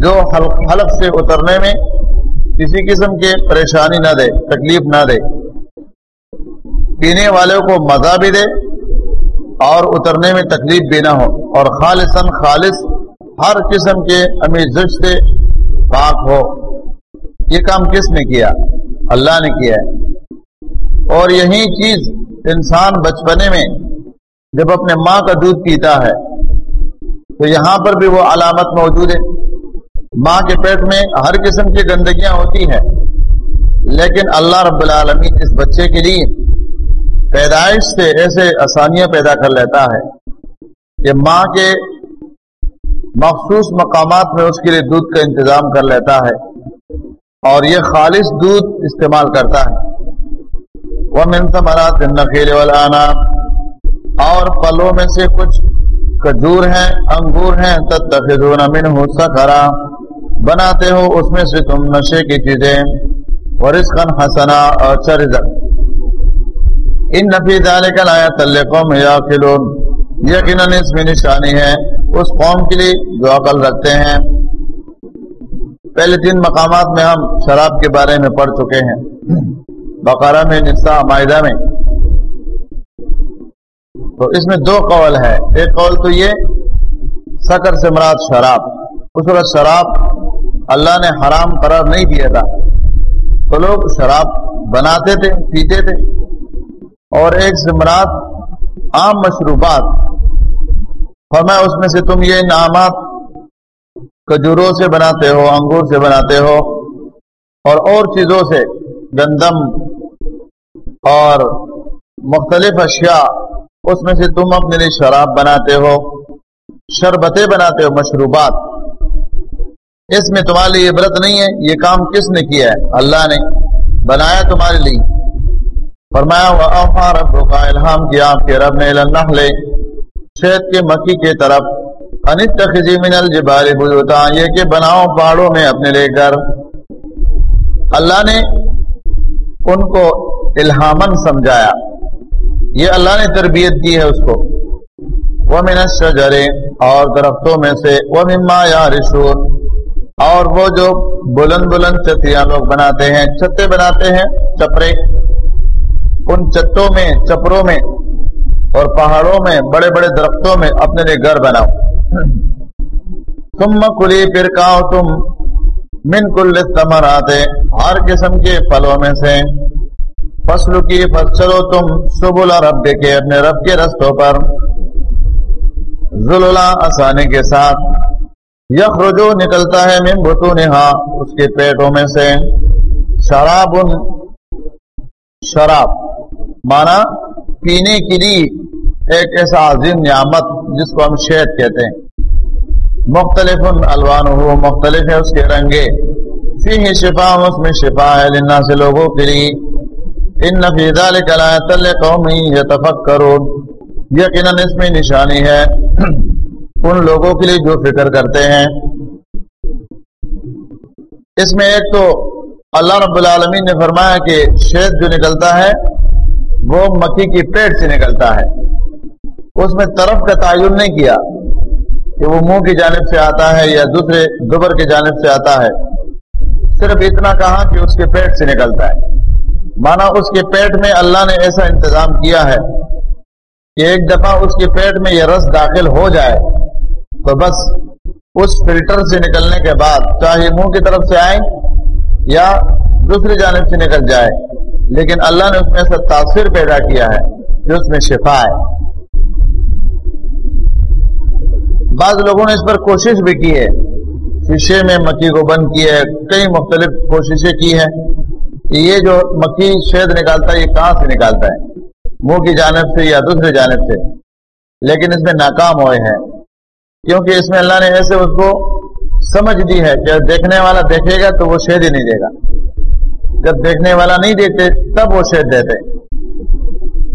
جو حلق حلق سے اترنے میں کسی قسم کے پریشانی نہ دے، تکلیف نہ دے۔ پینے والوں کو مزہ بھی دے اور اترنے میں تکلیف بھی نہ ہو۔ اور خالصاً خالص ہر قسم کے امیر سے پاک ہو۔ یہ کام کس نے کیا؟ اللہ نے کیا ہے۔ اور یہی چیز انسان بچپنے میں جب اپنے ماں کا دودھ پیتا ہے تو یہاں پر بھی وہ علامت موجود ہے۔ ماں کے پیٹ میں ہر قسم کی گندگیاں ہوتی ہیں، لیکن اللہ رب العالمین اس بچے کے لیے پیدائش سے ایسے آسانیاں پیدا کر لیتا ہے کہ ماں کے مخصوص مقامات میں اس کے لیے دودھ کا انتظام کر لیتا ہے اور یہ خالص دودھ استعمال کرتا ہے۔ ومن ثمرات النخیل والعناب اور پلوں میں سے کچھ کجور ہیں، انگور ہیں، تتخذون منه سکرا بناتے ہو، اس میں سے تم نشے کی چیزیں اور ورزقا حسنا اور اچھا رزق۔ ان نفی ذالک الایت لقوم یاقلون یقیناً اس میں نشانی ہے، اس قوم کے لیے جو عقل رکھتے ہیں۔ پہلے تین مقامات میں ہم شراب کے بارے میں پڑھ چکے ہیں۔ بقرہ میں، نساء، معاہدہ میں۔ تو اس میں دو قول ہے ایک قول تو یہ، سکر سے مراد شراب۔ اس وقت شراب اللہ نے حرام قرار نہیں دیا تھا۔ تو لوگ شراب بناتے تھے، پیتے تھے۔ اور ایک سے مراد عام مشروبات۔ فرمایا، اس میں سے تم یہ انعامات کجوروں سے بناتے ہو، انگور سے بناتے ہو۔ اور اور چیزوں سے، گندم اور مختلف اشیاء، اس میں سے تم اپنے لیے شراب بناتے ہو، شربتیں بناتے ہو، مشروبات۔ اس میں تمہارے لیے عبرت نہیں ہے، یہ کام کس نے کیا ہے؟ اللہ نے بنایا تمہارے لیے۔ فرمایا وَأَوْحَا رَبُّكَ الہام کیا آپ کے رب نے النحل شہد کے مکی کی طرف انتخذی من الجبال بیوتا یہ کہ بناؤ پہاڑوں میں اپنے لے کر۔ اللہ نے ان کو الہامن سمجھایا۔ یہ اللہ نے تربیت کی ہے اس کو۔ وہ من الشجر، اور درختوں میں سے۔ وہ مما یا رشور اور وہ جو بلند بلند چتیاں لوگ بناتے ہیں، چھتے بناتے ہیں چپرے۔ ان چتوں میں، چپروں میں اور پہاڑوں میں، بڑے بڑے درختوں میں اپنے لیے گھر بناؤ۔ تم کلی پھر کہو تم من کل تمر آتے ہر قسم کے پھلوں میں سے۔ فصل کی فصل چلو تم سبلا رب کے اپنے رب کے رستوں پر۔ ذللا آسانی کے ساتھ۔ یک رجو نکلتا ہے من بتو اس کے پیٹوں میں سے شراب شراب مانا پینے کے لیے ایک ایسا عظیم نعمت جس کو ہم شہد کہتے ہیں۔ مختلف الوان ہو مختلف ہے اس کے رنگے۔ فی ہی شفا، اس میں شفا ہے لنا سے لوگوں کے لیے۔ ان نفیزہ تل قومی یتفکرون۔ یقیناً اس میں نشانی ہے۔ ان لوگوں کے لیے جو فکر کرتے ہیں۔ اس میں ایک تو اللہ رب العالمین نے فرمایا کہ شہد جو نکلتا ہے، وہ مکی کی پیٹ سے نکلتا ہے۔ اس میں طرف کا تعین نہیں کیا کہ وہ منہ کی جانب سے آتا ہے یا دوسرے دبر کی جانب سے آتا ہے۔ صرف اتنا کہا کہ اس کے پیٹ سے نکلتا ہے۔ مانا اس کے پیٹ میں اللہ نے ایسا انتظام کیا ہے کہ ایک دفعہ اس کے پیٹ میں یہ رس داخل ہو جائے۔ تو بس اس فلٹر سے نکلنے کے بعد چاہے منہ کی طرف سے آئے یا دوسری جانب سے نکل جائے، لیکن اللہ نے اس میں ایسا تاثر پیدا کیا ہے جو اس میں شفا ہے۔ بعض لوگوں نے اس پر کوشش بھی کی ہے۔ شیشے میں مکی کو بند کیا ہے، کئی مختلف کوششیں کی ہیں۔ کہ یہ جو مکی شہد نکالتا ہے، یہ کہاں سے نکالتا ہے؟ منہ کی جانب سے یا دوسری جانب سے؟ لیکن اس میں ناکام ہوئے ہیں۔ کیونکہ اس میں اللہ نے ایسے اس کو سمجھ دی ہے کہ دیکھنے والا دیکھے گا تو وہ شہد ہی نہیں دے گا۔ جب دیکھنے والا نہیں دیتے تب وہ شہد دیتے۔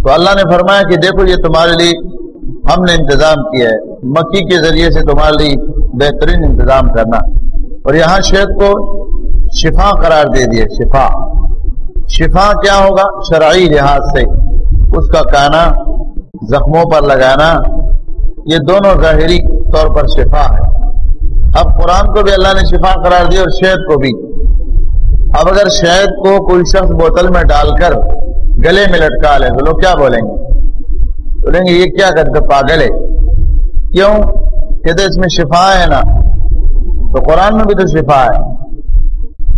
تو اللہ نے فرمایا کہ دیکھو، یہ تمہارے لیے ہم نے انتظام کیا ہے۔ مکی کے ذریعے سے تمہارے لیے بہترین انتظام کرنا۔ اور یہاں شہد کو شفا قرار دے دیے شفا۔ شفا کیا ہوگا؟ شرعی لحاظ سے۔ اس کا کانا زخموں پر لگانا یہ دونوں ظاہری طور پر شفا ہے۔ اب قرآن کو بھی اللہ نے شفا قرار دیا اور شہد کو بھی۔ اب اگر شہد کو کوئی شخص بوتل میں ڈال کر گلے میں لٹکا لے تو لوگ کیا بولیں گے؟ بولیں گے، یہ کیا کرتے پاگل ہے؟ کیوں؟ کہتے اس میں شفا ہے نا۔ تو قرآن میں بھی تو شفا ہے۔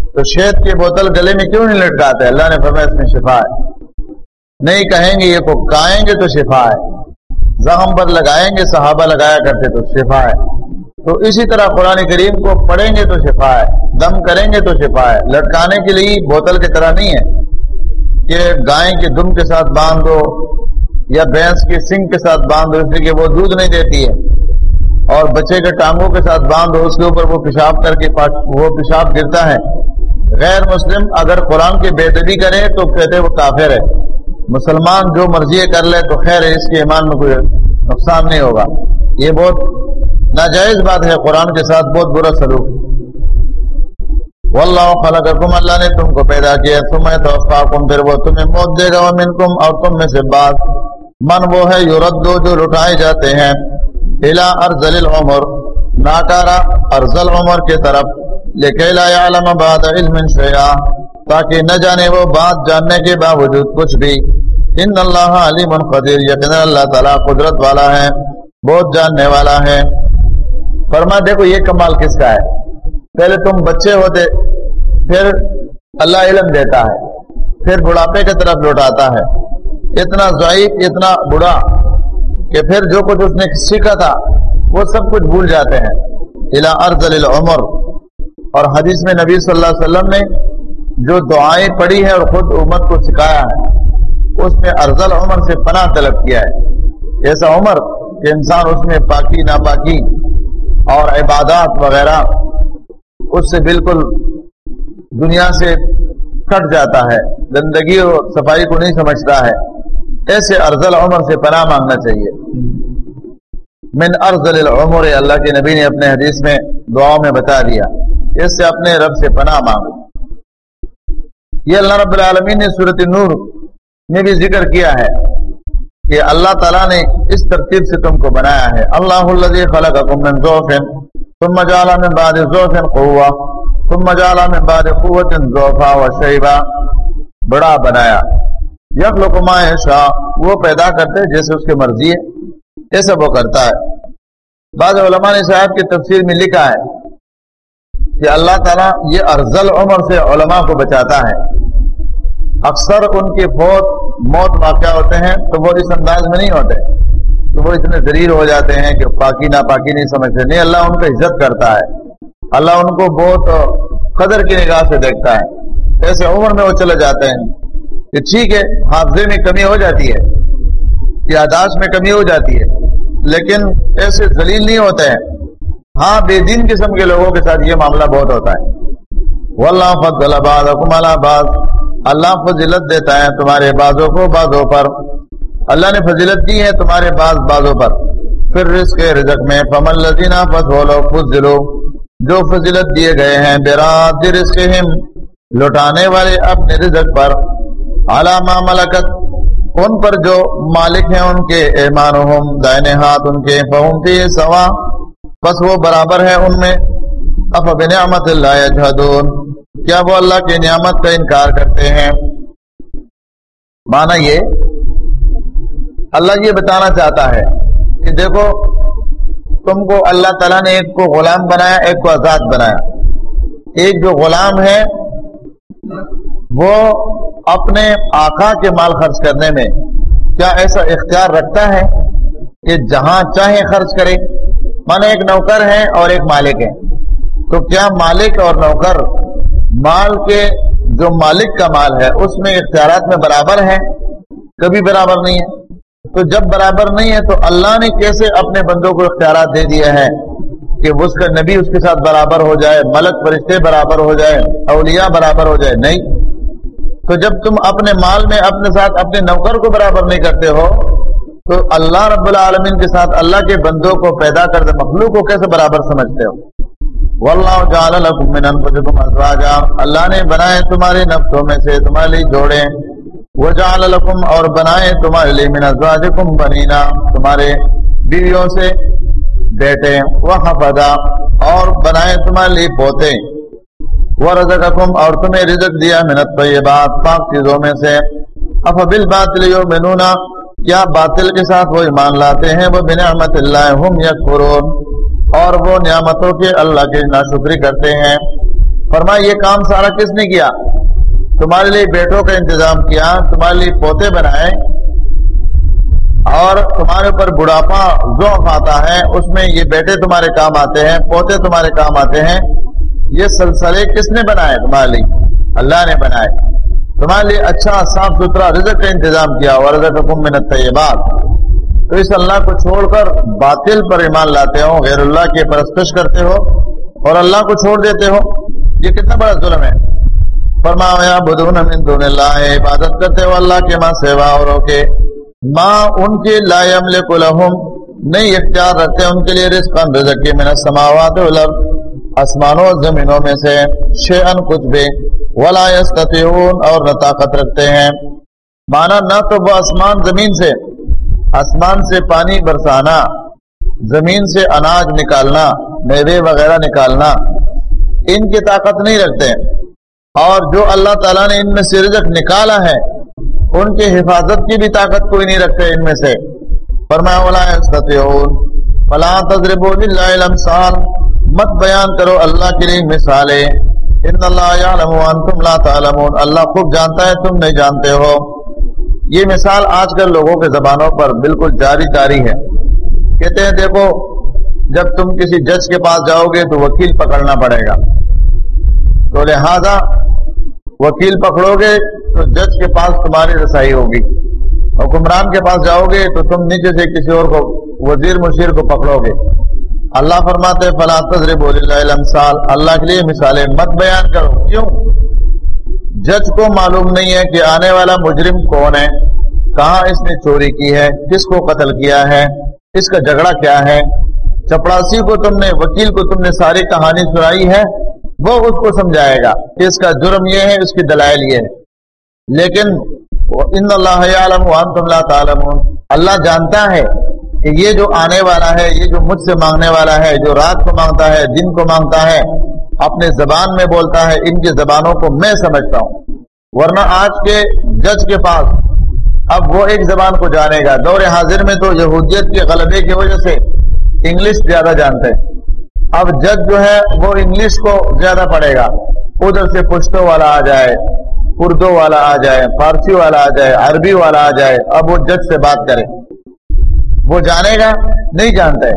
تو شہد کی بوتل گلے میں کیوں نہیں لٹکاتے؟ اللہ نے فرمایا اس میں شفا ہے۔ نہیں کہیں گے، یہ کو کھائیں گے تو شفا ہے۔ زخم پر لگائیں گے، صحابہ لگایا کرتے تو شفا ہے۔ تو اسی طرح قرآن کریم کو پڑھیں گے تو شفا ہے، دم کریں گے تو شفا ہے۔ لٹکانے کے لیے بوتل کی طرح نہیں ہے کہ گائے کے دم کے ساتھ باندھ دو یا بھینس کے سنگ کے ساتھ باندھ دو اس لیے کہ وہ دودھ نہیں دیتی ہے۔ اور بچے کے ٹانگوں کے ساتھ باندھ دو اس کے اوپر وہ پیشاب کر کے وہ پیشاب گرتا ہے۔ غیر مسلم اگر قرآن کی بےدبی کرے تو کہتے وہ کافر ہے۔ مسلمان جو مرضی کر لے تو خیر ہے، اس کے ایمان میں کوئی نقصان نہیں ہوگا۔ یہ بہت ناجائز بات ہے، قرآن کے ساتھ بہت برا سلوک واللہ خلقکم، اللہ نے تم کو پیدا کیا۔ تم توفاکم پھر وہ تمہیں موت دے گا۔ ومنکم، اور تم میں سے بعض من وہ ہے یردو جو لٹائے جاتے ہیں۔ الى ارزل العمر ناکارا ارزل عمر کے طرف۔ لکہ لا یعلم بعد علم شیعہ تاکہ نہ جانے وہ بات جاننے کے باوجود کچھ بھی۔ ان اللہ علیم قدیر یقین اللہ تعالی قدرت والا ہے، بہت جاننے والا ہے۔ فرما، دیکھو یہ کمال کس کا ہے؟ پہلے تم بچے ہوتے، پھر اللہ علم دیتا ہے، پھر بڑھاپے کی طرف لوٹاتا ہے۔ اتنا ضعیف، اتنا بڑا کہ پھر جو کچھ اس نے سیکھا تھا، وہ سب کچھ بھول جاتے ہیں۔ الا ارض العمر۔ اور حدیث میں نبی صلی اللہ علیہ وسلم نے جو دعائیں پڑھی ہیں اور خود امت کو سکھایا ہے، اس میں ارزل عمر سے پناہ طلب کیا ہے۔ ایسا عمر کہ انسان اس میں پاکی، ناپاکی اور عبادات وغیرہ، اس سے بالکل دنیا سے کٹ جاتا ہے، گندگی اور صفائی کو نہیں سمجھتا ہے۔ ایسے ارزل عمر سے پناہ مانگنا چاہیے۔ من ارزل العمر، اللہ کے نبی نے اپنے حدیث میں دعاؤں میں بتا دیا۔ اس سے اپنے رب سے پناہ مانگو۔ یہ اللہ رب العالمین نے صورت نور میں بھی ذکر کیا ہے کہ اللہ تعالیٰ نے اس ترتیب سے تم کو بنایا ہے۔ اللہ الذي خلقكم من ضعف ثم جعل من بعد ضعف قوة ثم جعل من بعد قوة ضعفا وشيبا بڑا بنایا۔ یخلق ما یشاء۔ وہ پیدا کرتے جیسے اس کی مرضی ہے ایسا وہ کرتا ہے۔ بعض علماء نے صاحب کی تفسیر میں لکھا ہے کہ اللہ تعالیٰ یہ ارزل عمر سے علماء کو بچاتا ہے۔ اکثر ان کے فوت موت واقع ہوتے ہیں تو وہ اس انداز میں نہیں ہوتے، تو وہ اتنے ذریع ہو جاتے ہیں کہ پاکی نہ پاکی نہیں سمجھتے۔ نہیں، اللہ ان کو عزت کرتا ہے۔ اللہ ان کو بہت قدر کی نگاہ سے دیکھتا ہے۔ ایسے عمر میں وہ چلے جاتے ہیں کہ ٹھیک ہے، حافظے میں کمی ہو جاتی ہے، یاداشت میں کمی ہو جاتی ہے، لیکن ایسے ذلیل نہیں ہوتے ہیں۔ ہاں بے دین قسم کے لوگوں کے ساتھ یہ معاملہ بہت ہوتا ہے۔ واللہ فضل بعضکم علی بعض۔ اللہ فضیلت دیتا ہے تمہارے بازوں کو بازوں پر۔ اللہ نے فضیلت دی ہے تمہارے بعض بازوں پر۔ پھر رزق رزق میں فمن الذین فضلوا فضلوا۔ جو فضیلت دیے گئے ہیں براد رزقہم۔ لٹانے والے اپنے رزق پر۔ علامہ ملکت۔ ان پر جو مالک ہیں، ان کے ایمانہم۔ دائنے ہاتھ ان کے، فہم فی سوا۔ بس وہ برابر ہے ان میں۔ اف بنعمت اللہ یجحدون کیا وہ اللہ کی نعمت کا انکار کرتے ہیں؟ مانا یہ، اللہ یہ بتانا چاہتا ہے کہ دیکھو، تم کو اللہ تعالیٰ نے ایک کو غلام بنایا، ایک کو آزاد بنایا۔ ایک جو غلام ہے، وہ اپنے آقا کے مال خرچ کرنے میں کیا ایسا اختیار رکھتا ہے کہ جہاں چاہے خرچ کرے؟ مانا ایک نوکر ہے اور ایک مالک ہے۔ تو کیا مالک اور نوکر مال کے جو مالک کا مال ہے، اس میں اختیارات میں برابر ہے کبھی برابر نہیں ہے۔ تو جب برابر نہیں ہے، تو اللہ نے کیسے اپنے بندوں کو اختیارات دے دیا ہے کہ اس کا نبی اس کے ساتھ برابر ہو جائے، ملک فرشتے برابر ہو جائے، اولیاء برابر ہو جائے؟ نہیں۔ تو جب تم اپنے مال میں، اپنے ساتھ اپنے نوکر کو برابر نہیں کرتے ہو تو اللہ رب العالمین کے ساتھ اللہ کے بندوں کو پیدا کرتے مخلوق کو کیسے برابر سمجھتے ہو؟ واللہ جعل لکم من انفسکم ازواجا۔ اللہ نے بنائے تمہارے نفسوں میں سے تمہارے لیے جوڑے۔ وجعل لکم اور بنائے تمہارے لیے من ازواجکم بنینا۔ تمہارے بیویوں سے بیٹے۔ وحفظا، اور بنائے تمہارے لیے پوتے۔ ورزقکم، اور تمہیں رزق دیا من الطیبات۔ پاک چیزوں میں سے۔ افبالباطل یؤمنون کیا باطل کے ساتھ وہ ایمان لاتے ہیں، وہ بنعمت اللہ ہم یکفرون۔ اور وہ نعمتوں کے اللہ کے ناشکری کرتے ہیں۔ فرما یہ کام سارا کس نے کیا؟ تمہارے لیے بیٹوں کا انتظام کیا، تمہارے لیے پوتے بنائے۔ اور تمہارے اوپر بڑھاپا ذوق آتا ہے، اس میں یہ بیٹے تمہارے کام آتے ہیں، پوتے تمہارے کام آتے ہیں۔ یہ سلسلے کس نے بنائے؟ تمہارے لیے اللہ نے بنائے۔ تمہارے لیے اچھا صاف ستھرا رزق کا انتظام کیا اور تو اس اللہ کو چھوڑ کر باطل پر ایمان لاتے ہو، غیر اللہ کی پرستش کرتے ہو، اور اللہ کو چھوڑ دیتے ہو، یہ کتنا بڑا ظلم ہے۔ فرمایا بدون من دون اللہ عبادت کرتے ہو اللہ کے ماں سیوا اور کے۔ ماں ان کے لا یملک لہم، نہیں اختیار رکھتے، ان کے لیے رزق رزق کی من السماوات والارض، آسمانوں زمینوں میں سے شیئن کچھ بھی۔ ولا اور نہ طاقت رکھتے ہیں۔ مانا نہ تو وہ آسمان زمین سے، آسمان سے پانی برسانا، زمین سے اناج نکالنا، میوے وغیرہ نکالنا، ان کی طاقت نہیں رکھتے۔ اور جو اللہ تعالیٰ نے ان میں سے رزق نکالا ہے، ان کی حفاظت کی بھی طاقت کوئی نہیں رکھتے ان میں سے۔ فرمایا، ولا يستطيعون۔ فلا تضربوا لله الامثال۔ مت بیان کرو اللہ کے لیے مثالیں۔ ان اللہ لا تعلمون۔ اللہ خوب جانتا ہے، تم نہیں جانتے ہو۔ یہ مثال آج کل لوگوں کے زبانوں پر بالکل جاری جاری ہے۔ کہتے ہیں، دیکھو، جب تم کسی جج کے پاس جاؤ گے تو وکیل پکڑنا پڑے گا۔ تو لہذا، وکیل پکڑو گے تو جج کے پاس تمہاری رسائی ہوگی۔ حکمران کے پاس جاؤ گے تو تم نیچے سے کسی اور کو، وزیر مشیر کو پکڑو گے۔ اللہ فرماتے فلا تضرب الامثال اللہ کے لیے مثالیں مت بیان کرو۔ کیوں؟ جج کو معلوم نہیں ہے کہ آنے والا مجرم کون ہے، کہاں اس نے چوری کی ہے، کس کو قتل کیا ہے، اس کا جھگڑا کیا ہے۔ چپڑاسی کو تم نے، وکیل کو تم نے ساری کہانی سنائی ہے، وہ اس کو سمجھائے گا کہ اس کا جرم یہ ہے، اس کی دلائل یہ ہے۔ لیکن ان اللہ عالم اللہ تعالم اللہ جانتا ہے کہ یہ جو آنے والا ہے، یہ جو مجھ سے مانگنے والا ہے، جو رات کو مانگتا ہے، دن کو مانگتا ہے، اپنے زبان میں بولتا ہے، ان کی زبانوں کو میں سمجھتا ہوں۔ ورنہ آج کے جج کے پاس اب وہ ایک زبان کو جانے گا۔ دور حاضر میں تو یہودیت کے غلبے کی وجہ سے انگلش زیادہ جانتے ہیں۔ اب جج جو ہے، وہ انگلش کو زیادہ پڑھے گا۔ ادھر سے پشتو والا آ جائے، اردو والا آ جائے، فارسی والا آ جائے، عربی والا آ جائے، اب وہ جج سے بات کرے۔ وہ جانے گا، نہیں جانتا ہے۔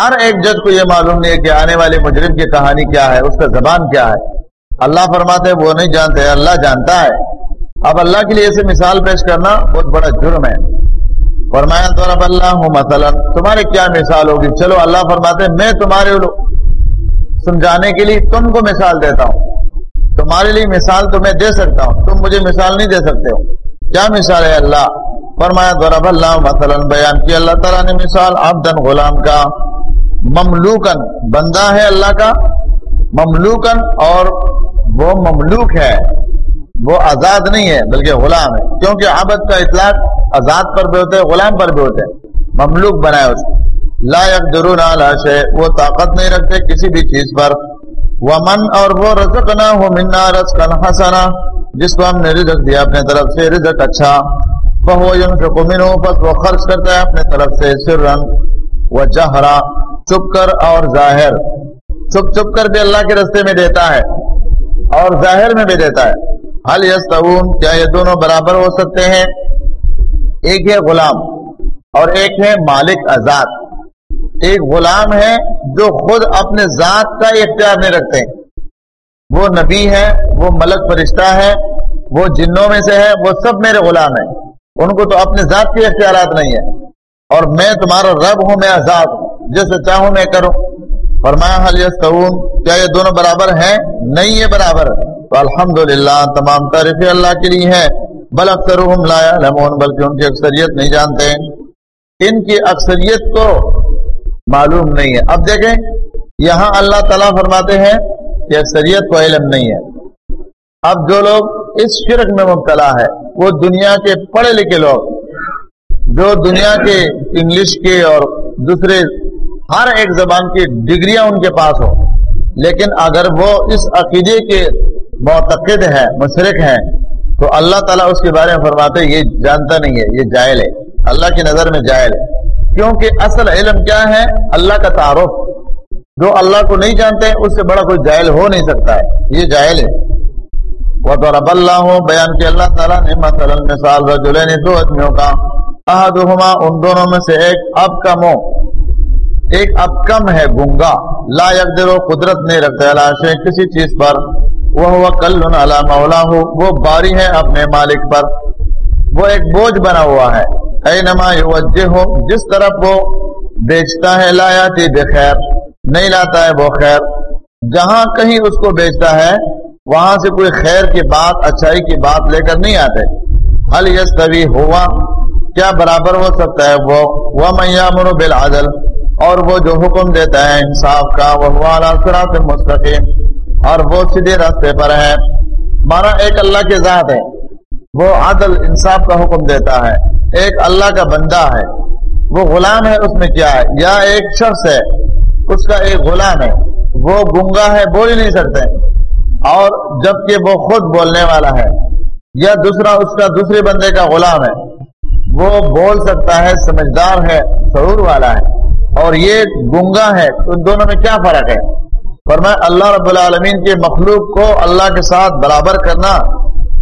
ہر ایک جج کو یہ معلوم نہیں ہے کہ آنے والے مجرم کی کہانی کیا ہے، اس کا زبان کیا ہے۔ اللہ فرماتے وہ نہیں جانتے، اللہ جانتا ہے۔ اب اللہ کے لیے ایسے مثال پیش کرنا بہت بڑا جرم ہے۔ فرمایا تو رب اللہ ہوں مثلا۔ تمہاری کیا مثال ہوگی؟ چلو اللہ فرماتے میں تمہارے سمجھانے کے لیے تم کو مثال دیتا ہوں۔ تمہارے لیے مثال تو میں دے سکتا ہوں، تم مجھے مثال نہیں دے سکتے ہو۔ کیا مثال ہے اللہ؟ فرمایا، ضرب اللہ مثلا بیان کی، اللہ تعالیٰ نے مثال عبدن غلام کا مملوکن بندہ ہے اللہ کا مملوکن اور وہ مملوک ہے، وہ آزاد نہیں ہے، بلکہ غلام ہے۔ کیونکہ عبد کا اطلاق آزاد پر بھی ہوتے ہیں غلام پر بھی ہوتے ہیں مملوک بنائے اس کو۔ لا یقدرون علی شیء، وہ طاقت نہیں رکھتے کسی بھی چیز پر۔ ومن، اور وہ رزقنا ہو منا رزقا حسنا، جس کو ہم نے رزق دیا اپنے طرف سے، رزق اچھا۔ فہو ينفق منه پس وہ خرچ کرتا ہے اپنے طرف سے سرن و جہرا، چپ کر اور ظاہر۔ چپ چپ کر بھی اللہ کے رستے میں دیتا ہے اور ظاہر میں بھی دیتا ہے۔ حل یستعون، کیا یہ دونوں برابر ہو سکتے ہیں؟ ایک ہے غلام اور ایک ہے مالک آزاد۔ ایک غلام ہے جو خود اپنے ذات کا اختیار نہیں رکھتے۔ وہ نبی ہے، وہ ملک فرشتہ ہے، وہ جنوں میں سے ہے، وہ سب میرے غلام ہیں۔ ان کو تو اپنے ذات کے اختیارات نہیں ہے اور میں تمہارا رب ہوں، میں آزاد ہوں۔ جیسے چاہوں میں کروں۔ فرمایا حل یستعون کیا یہ دونوں برابر ہیں؟ نہیں، یہ برابر۔ تو الحمد تمام تعریف اللہ کے لیے ہے بل اکثر لا يعلمون بلکہ ان کی اکثریت نہیں جانتے۔ ان کی اکثریت کو معلوم نہیں ہے۔ اب دیکھیں، یہاں اللہ تعالیٰ فرماتے ہیں کہ اکثریت کو علم نہیں ہے۔ اب جو لوگ اس شرک میں مبتلا ہے، وہ دنیا کے پڑھے لکھے لوگ، جو دنیا کے انگلش کے اور دوسرے ہر ایک زبان کی ڈگریاں ان کے پاس ہو لیکن اگر وہ اس عقیدے کے معتقد ہے مشرق ہیں، تو اللہ تعالیٰ اس کے بارے میں فرماتے، یہ جانتا نہیں ہے، یہ جائل ہے۔ اللہ کی نظر میں جائل ہے۔ کیونکہ اصل علم کیا ہے؟ اللہ کا تعارف۔ جو اللہ کو نہیں جانتے، اس سے بڑا کوئی جائل ہو نہیں سکتا۔ ہے یہ جائل ہے۔ وضرب اللہ بیان کی اللہ تعالیٰ نے مثلا مثال رجلین دو ادمیوں کا احدہما ان دونوں میں سے ایک اب کم ہو۔ ایک اب کم ہے گنگا لا یقدر قدرت نہیں رکھتا لاشے کسی چیز پر۔ وہ ہوا کلن علی مولا ہو وہ باری ہے اپنے مالک پر۔ وہ ایک بوجھ بنا ہوا ہے۔ اینما یوجہ جس طرف وہ بیچتا ہے لایاتی بخیر۔ نہیں لاتا ہے وہ خیر۔ جہاں کہیں اس کو بیچتا ہے وہاں سے کوئی خیر کی بات اچھائی کی بات لے کر نہیں آتے۔ حل یس طوی ہوا، کیا برابر ہو سکتا ہے وہ؟ وہ میامر بالعدل، اور وہ جو حکم دیتا ہے انصاف کا وہ صراط مستقیم۔ اور وہ سیدھے راستے پر ہے۔ مانا ایک اللہ کے ذات ہے۔ وہ عدل، انصاف کا حکم دیتا ہے۔ ایک اللہ کا بندہ ہے۔ وہ غلام ہے، اس میں کیا ہے؟ یا ایک شخص ہے، اس کا ایک غلام ہے۔ وہ گنگا ہے، بول ہی نہیں سکتے۔ اور جبکہ وہ خود بولنے والا ہے یا دوسرا اس کا دوسرے بندے کا غلام ہے، وہ بول سکتا ہے، سمجھدار ہے، سرور والا ہے، اور یہ گنگا ہے تو ان دونوں میں کیا فرق ہے؟ پر میں اللہ رب العالمین کے مخلوق کو اللہ کے ساتھ برابر کرنا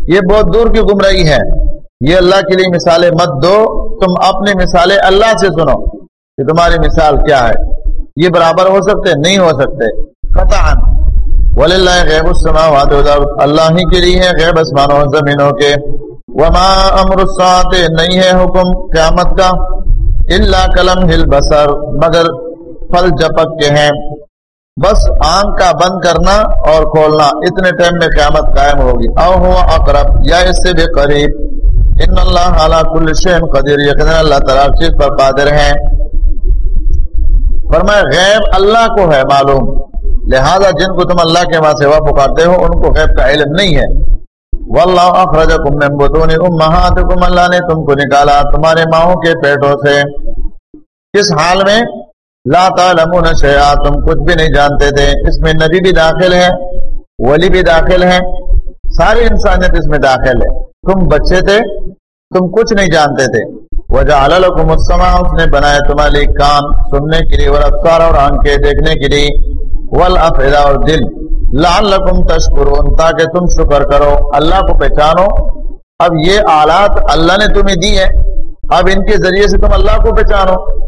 یہ بہت دور کی گمراہی ہے۔ یہ اللہ کے لیے مثالیں مت دو، تم اپنی مثالیں اللہ سے سنو کہ تمہاری مثال کیا ہے۔ یہ برابر ہو سکتے، نہیں ہو سکتے۔ قطعا وللہ غیب السماوات والارض۔ اللہ ہی کے لیے ہے غیب آسمانوں اسمانوں زمینوں کے۔ وما امر الساعت، نہیں ہے حکم قیامت کا۔ الا کلم البصر مگر پھل جپک کے ہیں۔ بس آنکھ کا بند کرنا اور کھولنا، اتنے ٹائم میں قیامت قائم ہوگی۔ او ہوا اقرب، یا اس سے بھی قریب۔ ان اللہ اعلیٰ کل شین قدیر یقین اللہ تعالیٰ چیز پر قادر ہیں۔ فرمائے غیب اللہ کو ہے معلوم۔ لہذا جن کو تم اللہ کے وہاں سوا پکارتے ہو، ان کو غیب کا علم نہیں ہے۔ واللہ اخرجکم من بطون امہاتکم، اللہ نے تم کو نکالا تمہارے ماہوں کے پیٹوں سے۔ کس حال میں لا تعلمون شیعہ تم کچھ بھی نہیں جانتے تھے۔ اس میں نبی بھی داخل ہے، ولی بھی داخل ہے، ساری انسانیت اس میں داخل ہے۔ تم بچے تھے، تم کچھ نہیں جانتے تھے۔ وجعل لكم السماء، اس نے بنایا تمہارے کان سننے کے لیے اور والابصار اور آنکھیں دیکھنے کے لیے۔ والافئدہ اور دل لعلکم تشکرون تاکہ تم شکر کرو، اللہ کو پہچانو۔ اب یہ آلات اللہ نے تمہیں دی ہے اب ان کے ذریعے سے تم اللہ کو پہچانو۔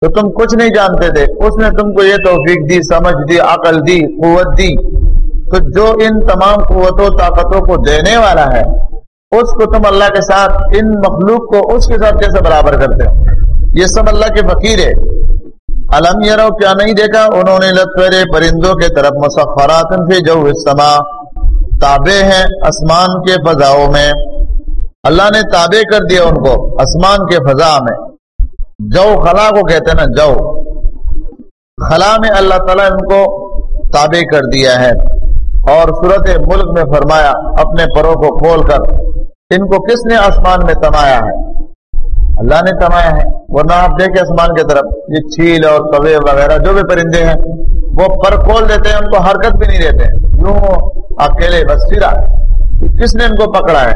تو تم کچھ نہیں جانتے تھے۔ اس نے تم کو یہ توفیق دی، سمجھ دی، عقل دی، قوت دی۔ تو جو ان تمام قوتوں، طاقتوں کو دینے والا ہے، اس کو تم اللہ کے ساتھ، ان مخلوق کو اس کے ساتھ کیسے برابر کرتے ہو؟ یہ سب اللہ کے فقیر ہے علم یہ کیا نہیں دیکھا؟ انہوں نے لت لطفرے پرندوں کے طرف مسفرات سے جو سما۔ تابع ہیں اسمان کے فضاؤں میں۔ اللہ نے تابع کر دیا ان کو اسمان کے فضا میں۔ جو خلا کو کہتے ہیں نا، جو۔ خلا میں اللہ تعالیٰ ان کو تابع کر دیا ہے۔ اور صورت ملک میں فرمایا، اپنے پروں کو کھول کر، ان کو کس نے آسمان میں تمایا ہے؟ اللہ نے تمایا ہے ورنہ آپ دیکھیں آسمان کی طرف، یہ چھیل اور کوے وغیرہ جو بھی پرندے ہیں، وہ پر کھول دیتے ہیں، ان کو حرکت بھی نہیں دیتے۔ یوں اکیلے بس سرا کس نے ان کو پکڑا ہے؟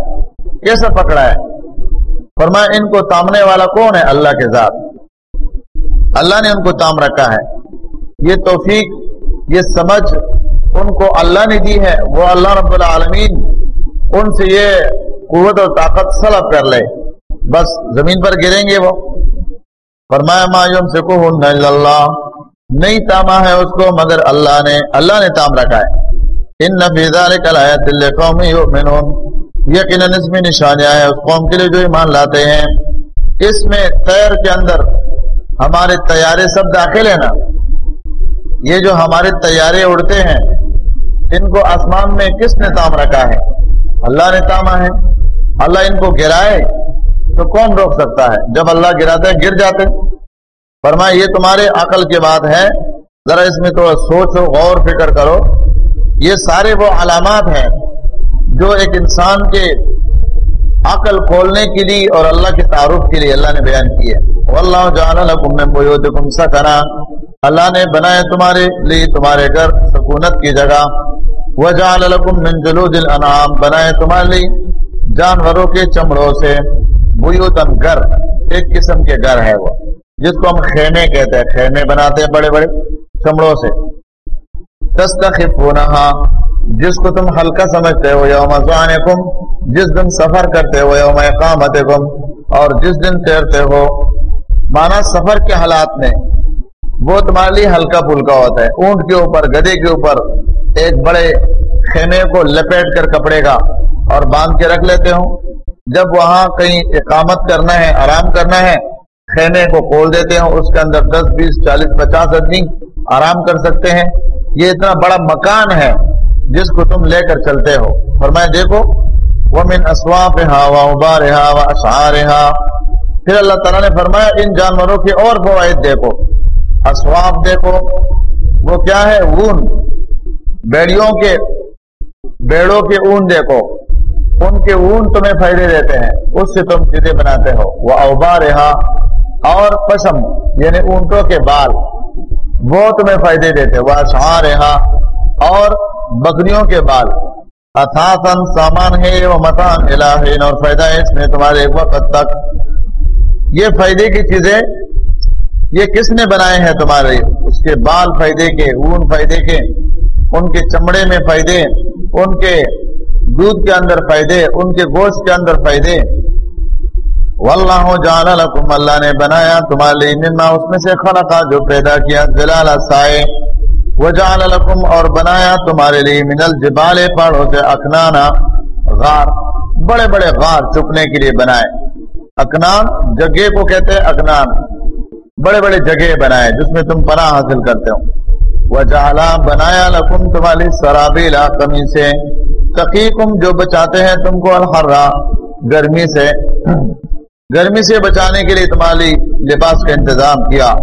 کیسے پکڑا ہے؟ فرمایا، ان کو تامنے والا کون ہے؟ اللہ کے ذات۔ اللہ نے ان کو تام رکھا ہے۔ یہ توفیق، یہ سمجھ ان کو اللہ نے دی ہے۔ وہ اللہ رب العالمین ان سے یہ قوت اور طاقت سلب کر لے۔ بس زمین پر گریں گے وہ۔ فرمایا مایوم سے کو اللہ نہیں تاما ہے اس کو، مگر اللہ نے اللہ نے تام رکھا ہے۔ ان نفیزہ قومی یقیناً اس میں نشانیاں ہیں اس قوم کے لیے جو ایمان لاتے ہیں۔ اس میں تیر کے اندر ہمارے تیارے سب داخل ہیں نا۔ یہ جو ہمارے تیارے اڑتے ہیں، ان کو آسمان میں کس نے تام رکھا ہے؟ اللہ نے تاما ہے۔ اللہ ان کو گرائے۔ تو کون روک سکتا ہے؟ جب اللہ گراتے ہیں گر جاتے فرمائے، یہ تمہارے عقل کی بات ہے۔ ذرا اس میں تھوڑا سوچو، غور، فکر کرو۔ یہ سارے وہ علامات ہیں جو ایک انسان کے عقل کھولنے کے لیے اور اللہ کے تعارف کے لیے اللہ نے بیان کی ہے اللہ جان سکنا۔ اللہ نے بنایا تمہارے لیے تمہارے گھر سکونت کی جگہ۔ وہ جان من جلود الانعام۔ بنائے تمہارے لیے جانوروں کے چمڑوں سے۔ بیوتن گھر، ایک قسم کے گھر ہے وہ، جس کو ہم خیمے کہتے ہیں۔ خیمے بناتے ہیں بڑے بڑے چمڑوں سے۔ تستخفونہا، جس کو تم ہلکا سمجھتے ہو، یوم زوانکم جس دن سفر کرتے ہو، یوم اقامتکم، اور جس دن تیرتے ہو مانا سفر کے حالات میں، وہ تمہارے لیے ہلکا پھلکا ہوتا ہے۔ اونٹ کے اوپر گدے کے اوپر ایک بڑے خیمے کو لپیٹ کر کپڑے کا اور باندھ کے رکھ لیتے ہوں جب وہاں کہیں اقامت کرنا ہے، آرام کرنا ہے، خیمے کو کھول دیتے ہوں اس کے اندر دس، بیس، چالیس، پچاس آدمی آرام کر سکتے ہیں۔ یہ اتنا بڑا مکان ہے جس کو تم لے کر چلتے ہو۔ فرمائے دیکھو وہ من اسواف ہا و ابار و پھر اللہ تعالیٰ نے فرمایا، ان جانوروں کے اور فوائد دیکھو۔ اسواف دیکھو، وہ کیا ہے؟ اون۔ بیڑیوں کے، بیڑوں کے اون دیکھو۔ ان کے اون تمہیں فائدے دیتے ہیں۔ اس سے تم چیزیں بناتے ہو۔ وہ اوبار اور پشم یعنی اونٹوں کے بال۔ وہ تمہیں فائدے دیتے وہ اشعار اور بکریوں کے بال۔ اثاثن سامان ہے وہ متان الہین، اور فائدہ ہے اس میں تمہارے وقت تک۔ یہ فائدے کی چیزیں، یہ کس نے بنائے ہیں تمہارے؟ اس کے بال فائدے کے، اون فائدے کے، ان کے چمڑے میں فائدے، ان کے دودھ کے اندر فائدے، ان کے گوشت کے اندر فائدے۔ واللہ جعل لکم اللہ نے بنایا تمہارے لیے مما اس میں سے خلقا جو پیدا کیا، جلال سائے وجعل لکم اور بنایا تمہارے لیے من الجبال، پہاڑوں سے اکنانا غار۔ بڑے بڑے غار چپنے کے لیے بنائے۔ اکنان، جگہ کو کہتے ہیں اکنان۔ بڑے بڑے جگہ بنائے، جس میں تم پناہ حاصل کرتے ہو۔ وجعلا بنایا لکم تمہاری سرابیلا کمی سے تقیقم جو بچاتے ہیں تم کو الحرا گرمی سے۔ گرمی سے بچانے کے لیے تمہاری لباس کا انتظام کیا۔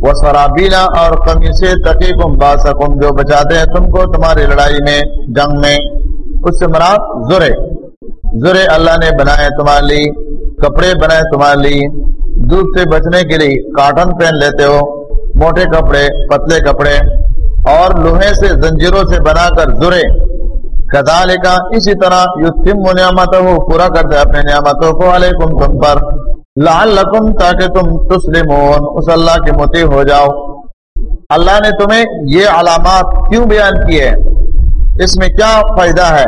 وہ سرابیلا اور کمی سے تقیقم باسکم جو بچاتے ہیں تم کو تمہاری لڑائی میں، جنگ میں۔ اس سے مراد زرے زرے اللہ نے بنائے تمہارے لیے، کپڑے بنائے تمہارے لیے۔ دودھ سے بچنے کے لیے کاٹن پہن لیتے ہو، موٹے کپڑے، پتلے کپڑے۔ اور لوہے سے، زنجیروں سے بنا کر زرے کدال کا اسی طرح یتم نعمت ہو پورا کرتے اپنے نعمتوں کو علیکم تم پر. لال لکم تاکہ تم تسلمون. اس اللہ کے متی ہو جاؤ. اللہ نے تمہیں یہ علامات کیوں بیان کیے؟ اس میں کیا فائدہ ہے؟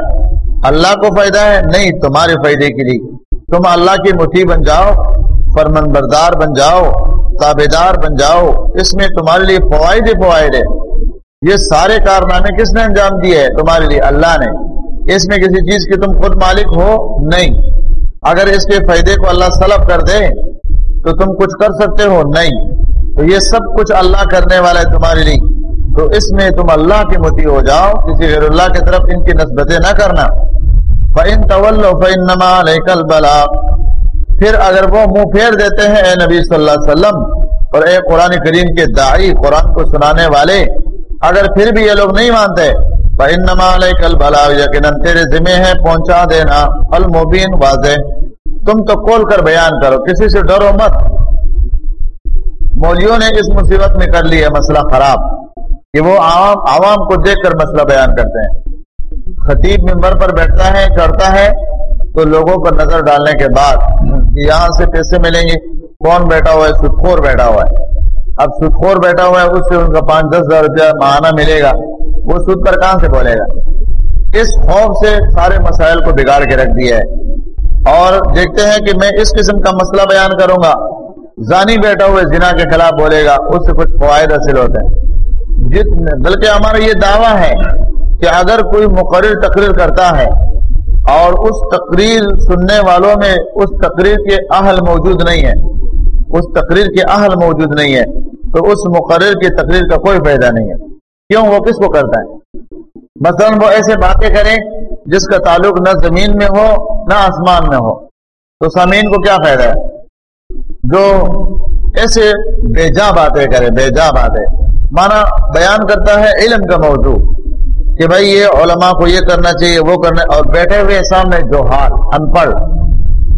اللہ کو فائدہ ہے؟ نہیں، تمہارے فائدے کے لیے. تم اللہ کی مٹھی بن جاؤ فرمن بردار بن جاؤ تابے دار بن جاؤ. اس میں تمہارے لیے فوائد فوائد ہے یہ سارے کارنامے کس نے انجام دیے ہے تمہارے لیے؟ اللہ نے۔ اس میں کسی چیز کی تم خود مالک ہو نہیں۔ اگر اس کے فائدے کو اللہ سلب کر دے، تو تم کچھ کر سکتے ہو نہیں۔ تو یہ سب کچھ اللہ کرنے والا ہے تمہارے لیے۔ تو اس میں تم اللہ کے متی ہو جاؤ، کسی غیر اللہ کی طرف ان کی نسبتیں نہ کرنا۔ فَإِن طَوَلُّ فَإِنَّمَا عَلَيْكَ الْبَلَاغ۔ پھر اگر وہ منہ پھیر دیتے ہیں، اے نبی صلی اللہ علیہ وسلم، اور اے قرآن کریم کے دائی قرآن کو سنانے والے اگر پھر بھی یہ لوگ نہیں مانتے، فَإِنَّمَا عَلَيْكَ الْبَلَاغ یقیناً تیرے ذمہ ہے پہنچا دینا۔ المبین، واضح۔ تم تو کول کر بیان کرو، کسی سے ڈرو مت۔ مولیوں نے اس مصیبت میں کر لی ہے مسئلہ خراب۔ کہ وہ عوام عوام کو دیکھ کر مسئلہ بیان کرتے ہیں۔ خطیب ممبر پر بیٹھتا ہے، چڑھتا ہے، تو لوگوں پر نظر ڈالنے کے بعد یہاں سے پیسے ملیں گے۔ کون بیٹھا ہوا ہے؟ سکھور بیٹھا ہوا ہے۔ اب سود بیٹھا ہوا ہے، اس سے ان کا پانچ دس ہزار روپیہ ماہانہ ملے گا۔ وہ سود پر کہاں سے بولے گا؟ اس خوف سے سارے مسائل کو بگاڑ کے رکھ دیا ہے۔ اور دیکھتے ہیں کہ میں اس قسم کا مسئلہ بیان کروں گا۔ زانی بیٹھا ہوئے زنا کے خلاف بولے گا، اس سے کچھ فوائد حاصل ہوتے ہیں۔ جتنے بلکہ ہمارا یہ دعویٰ ہے کہ اگر کوئی مقرر تقریر کرتا ہے اور اس تقریر سننے والوں میں اس تقریر کے اہل موجود نہیں ہے۔ اس تقریر کے اہل موجود نہیں ہے۔ تو اس مقرر کی تقریر کا کوئی فائدہ نہیں ہے۔ کیوں وہ کس کو کرتا ہے؟ مثلا وہ ایسے باتیں کریں جس کا تعلق نہ زمین میں ہو، نہ آسمان میں ہو۔ تو سامعین کو کیا فائدہ ہے؟ جو ایسے بے جا باتیں کرے بے جا باتیں۔ مانا بیان کرتا ہے علم کا موضوع کہ بھائی یہ علماء کو یہ کرنا چاہیے، وہ کرنا۔ اور بیٹھے ہوئے سامنے جو حال ان پڑھ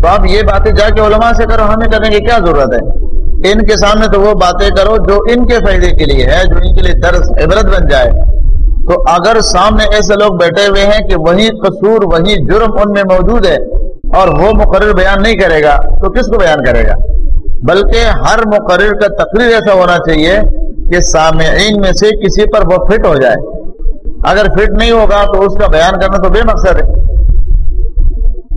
تو آپ یہ باتیں جا کے علماء سے کرو، ہمیں کرنے کی کیا ضرورت ہے؟ ان کے سامنے تو وہ باتیں کرو جو ان کے فائدے کے لیے ہے، جو ان کے لیے درس عبرت بن جائے۔ تو اگر سامنے ایسے لوگ بیٹھے ہوئے ہیں کہ وہی قصور، وہی جرم ان میں موجود ہے اور وہ مقرر بیان نہیں کرے گا، تو کس کو بیان کرے گا؟ بلکہ ہر مقرر کا تقریر ایسا ہونا چاہیے کہ سامعین میں سے کسی پر وہ فٹ ہو جائے۔ اگر فٹ نہیں ہوگا تو اس کا بیان کرنا تو بے مقصد ہے۔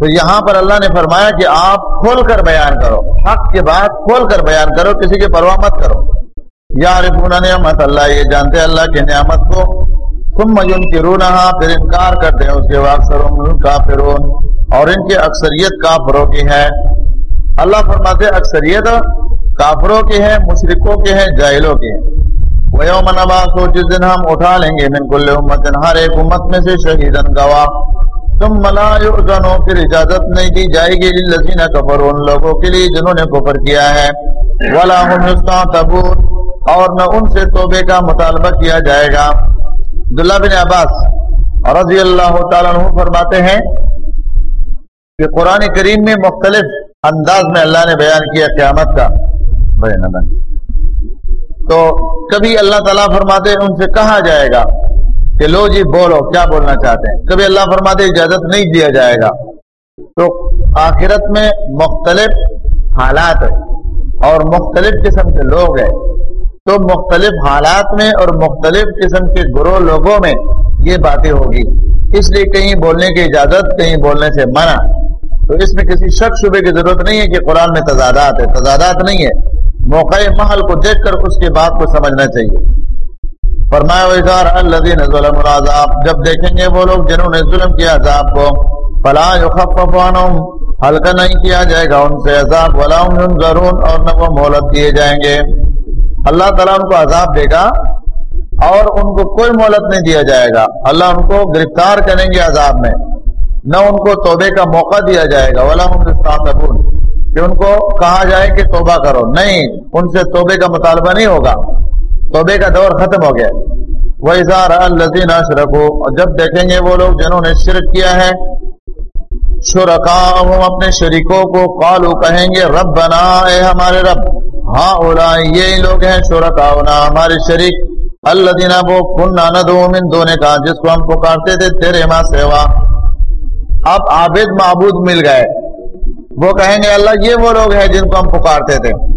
تو یہاں پر اللہ نے فرمایا کہ آپ کھول کر بیان کرو، حق کے بعد کھول کر بیان کرو، کسی کی پرواہ مت کرو۔ یا نعمت، اللہ یہ جانتے اللہ کی نعمت کو۔ تم مجن کی پھر انکار کرتے ہیں، اس کے بعد کافرون۔ اور ان کی اکثریت کافروں کی ہے اللہ فرماتے اکثریت کافروں کی ہے مشرقوں کی ہے جاہلوں کی ہے ویوم نواز جس دن ہم اٹھا لیں گے، من کل امت ہر ایک امت میں سے شہیدن گواہ۔ تم ملا پھر اجازت نہیں دی جائے گی لذین کفر ان لوگوں کے لیے جنہوں نے کفر کیا ہے۔ ولا اور نہ ان سے توبے کا مطالبہ کیا جائے گا۔ عبداللہ بن عباس رضی اللہ تعالیٰ عنہ فرماتے ہیں کہ قرآن کریم میں مختلف انداز میں اللہ نے بیان کیا قیامت کا۔ تو کبھی اللہ تعالیٰ فرماتے ہیں ان سے کہا جائے گا۔ کہ لو جی بولو، کیا بولنا چاہتے ہیں؟ کبھی اللہ فرماتے اجازت نہیں دیا جائے گا۔ تو آخرت میں مختلف حالات ہے اور مختلف قسم کے لوگ ہیں۔ تو مختلف حالات میں اور مختلف قسم کے گروہ لوگوں میں یہ باتیں ہوگی۔ اس لیے کہیں بولنے کی اجازت، کہیں بولنے سے منع۔ تو اس میں کسی شک شبے کی ضرورت نہیں ہے کہ قرآن میں تضادات ہے تضادات نہیں ہے موقع محل کو دیکھ کر اس کی بات کو سمجھنا چاہیے۔ فرمایا الذین ظلم العذاب۔ جب دیکھیں گے وہ لوگ جنہوں نے ظلم کیا عذاب کو، فلا يخفف عنهم ہلکا نہیں کیا جائے گا ان سے عذاب، ولا هم ينظرون اور نہ وہ مہلت دیے جائیں گے۔ اللہ تعالیٰ ان کو عذاب دے گا اور ان کو کوئی مہلت نہیں دیا جائے گا۔ اللہ ان کو گرفتار کریں گے عذاب میں۔ نہ ان کو توبے کا موقع دیا جائے گا۔ کہ ان کو کہا جائے کہ توبہ کرو۔ نہیں، ان سے توبے کا مطالبہ نہیں ہوگا۔ توبے کا دور ختم ہو گیا۔ وہ اظہار الزین رکھو اور جب دیکھیں گے وہ لوگ جنہوں نے شرک کیا ہے شرکا اپنے شریکوں کو قالو کہیں گے رب بنا اے ہمارے رب ہاں اولا یہ لوگ ہیں شرکا ہمارے شریک اللہ دینا وہ کن نانا من دونے کا جس کو ہم پکارتے تھے تیرے ماں سیوا۔ اب عابد معبود مل گئے۔ وہ کہیں گے، اللہ یہ وہ لوگ ہیں جن کو ہم پکارتے تھے۔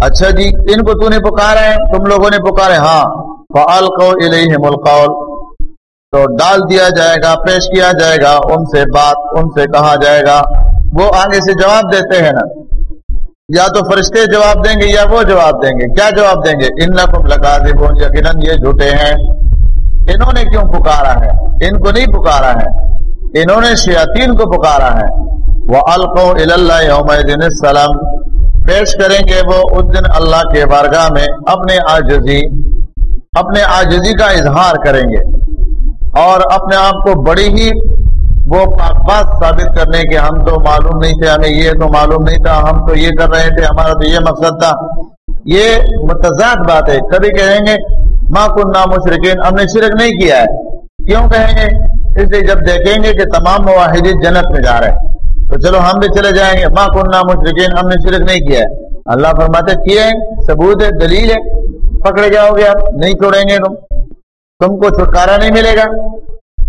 اچھا جی ان کو تو نے پکارا ہے، تم لوگوں نے پکارے ہاں۔ فعال کو القول۔ تو ڈال دیا جائے گا، پیش کیا جائے گا، ان سے بات، ان سے کہا جائے گا۔ وہ آگے سے جواب دیتے ہیں نا۔ یا تو فرشتے جواب دیں گے یا وہ جواب دیں گے۔ کیا جواب دیں گے؟ ان نقم لگا یقیناً یہ جھوٹے ہیں۔ انہوں نے کیوں پکارا ہے؟ ان کو نہیں پکارا ہے۔ انہوں نے شیاتین کو پکارا ہے۔ وہ القو یوم دن السلام۔ پیش کریں گے وہ اس دن اللہ کے بارگاہ میں اپنے آجزی اپنے آجزی کا اظہار کریں گے۔ اور اپنے آپ کو بڑی ہی وہ بات ثابت کرنے کے ہم تو معلوم نہیں تھے، ہمیں یہ تو معلوم نہیں تھا، ہم تو یہ کر رہے تھے، ہمارا تو یہ مقصد تھا۔ یہ متضاد بات ہے۔ کبھی کہیں گے ماں کن نام مشرقین ہم نے شرک نہیں کیا ہے۔ کیوں کہیں گے؟ اس لیے جب دیکھیں گے کہ تمام مواحد جنت میں جا رہے ہیں۔ تو چلو ہم بھی چلے جائیں گے۔ ماں کن نام مشرقین ہم نے شرک نہیں کیا ہے۔ اللہ فرماتے کیے ثبوت ہے، دلیل ہے۔ پکڑے جاؤ گے آپ، نہیں چھوڑیں گے تم۔ تم کو چھٹکارا نہیں ملے گا۔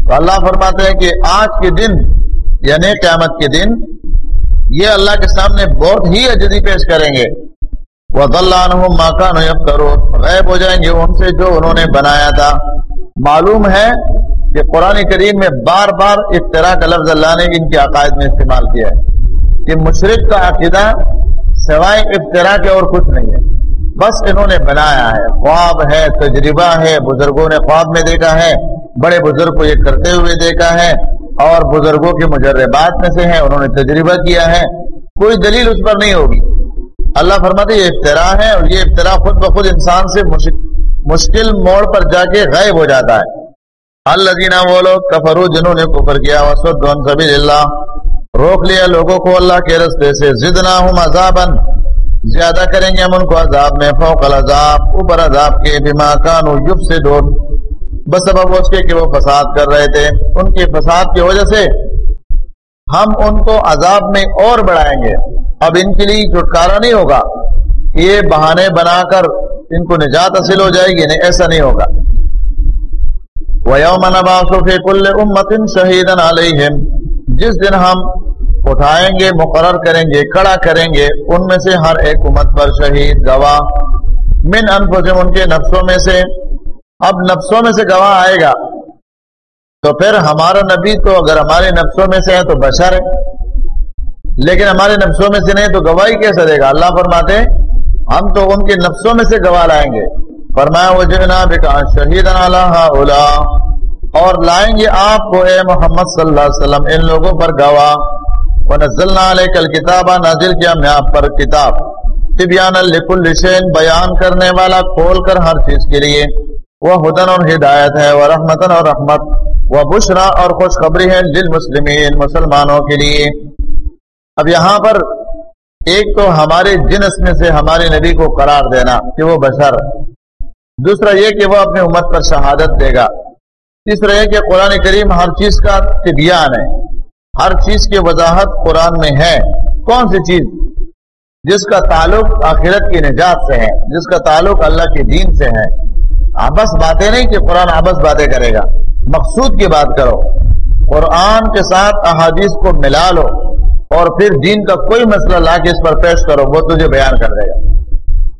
تو اللہ فرماتے ہیں کہ آج کے دن یعنی قیامت کے دن، یہ اللہ کے سامنے بہت ہی اجدی پیش کریں گے۔ وہ اللہ ماکا غائب ہو جائیں گے ان سے جو انہوں نے بنایا تھا۔ معلوم ہے کہ قرآن کریم میں بار بار افطرا کا لفظ اللہ نے ان کے عقائد میں استعمال کیا ہے کہ مشرق کا عقیدہ سوائے افطرا کے اور کچھ نہیں ہے۔ بس انہوں نے بنایا ہے۔ خواب ہے، تجربہ ہے، بزرگوں نے خواب میں دیکھا ہے، بڑے بزرگ کو یہ کرتے ہوئے دیکھا ہے اور بزرگوں کے مجربات میں سے ہیں، انہوں نے تجربہ کیا ہے۔ کوئی دلیل اس پر نہیں ہوگی۔ اللہ فرماتے یہ افطرا ہے اور یہ افطرا خود بخود انسان سے مشکل موڑ پر جا کے غائب ہو جاتا ہے۔ اللہ وہ لوگ کفرو جنہوں نے کفر کیا وسط سبیل اللہ۔ روک لیا لوگوں کو اللہ کے رستے سے۔ زدنا ہوں عذابن زیادہ کریں گے ہم ان کو عذاب میں، فوق العذاب، اوپر عذاب کے، بما کانو یب سے دور بس سبب اس کے کہ وہ فساد کر رہے تھے۔ ان کے فساد کی وجہ سے ہم ان کو عذاب میں اور بڑھائیں گے۔ اب ان کے لیے چھٹکارا نہیں ہوگا۔ یہ بہانے بنا کر ان کو نجات حاصل ہو جائے گی نہیں ایسا نہیں ہوگا۔ کل امتن شہید جس دن ہم اٹھائیں گے، مقرر کریں گے کڑا کریں گے، ان میں سے ہر ایک امت پر شہید گواہ۔ من انفسم ان کے نفسوں میں سے۔ اب نفسوں میں سے گواہ آئے گا۔ تو پھر ہمارا نبی تو اگر ہمارے نفسوں میں سے ہے تو بشر ہے۔ لیکن ہمارے نفسوں میں سے نہیں تو گواہی کیسے دے گا؟ اللہ فرماتے ہم تو ان کے نفسوں میں سے گواہ لائیں گے۔ فرمایا وہ جنا بکا شہید اولا اور لائیں گے آپ کو اے محمد صلی اللہ علیہ وسلم۔ ان لوگوں پر گواہ۔ وہ نزل علیہ کل کتاب نازل کیا میں آپ پر کتاب۔ طبیان الکل بیان کرنے والا کھول کر ہر چیز کے لیے۔ وہ ہدن اور ہدایت ہے، وہ رحمتن اور رحمت۔ وہ بشرا اور خوشخبری ہے للمسلمین، مسلمانوں کے لیے۔ اب یہاں پر ایک تو ہمارے جنس میں سے ہمارے نبی کو قرار دینا کہ وہ بشر۔ دوسرا یہ کہ وہ اپنے امت پر شہادت دے گا۔ تیسرا یہ کہ قرآن کریم ہر چیز کا طبیان ہے۔ ہر چیز کی وضاحت قرآن میں ہے۔ کون سی چیز؟ جس کا تعلق آخرت کی نجات سے ہے، جس کا تعلق اللہ کے دین سے ہے۔ ہاں، آبس باتیں نہیں کہ قرآن ہاں، آبس باتیں کرے گا۔ مقصود کی بات کرو۔ قرآن کے ساتھ احادیث کو ملا لو اور پھر دین کا کوئی مسئلہ لا کے اس پر پیش کرو، وہ تجھے بیان کر دے گا۔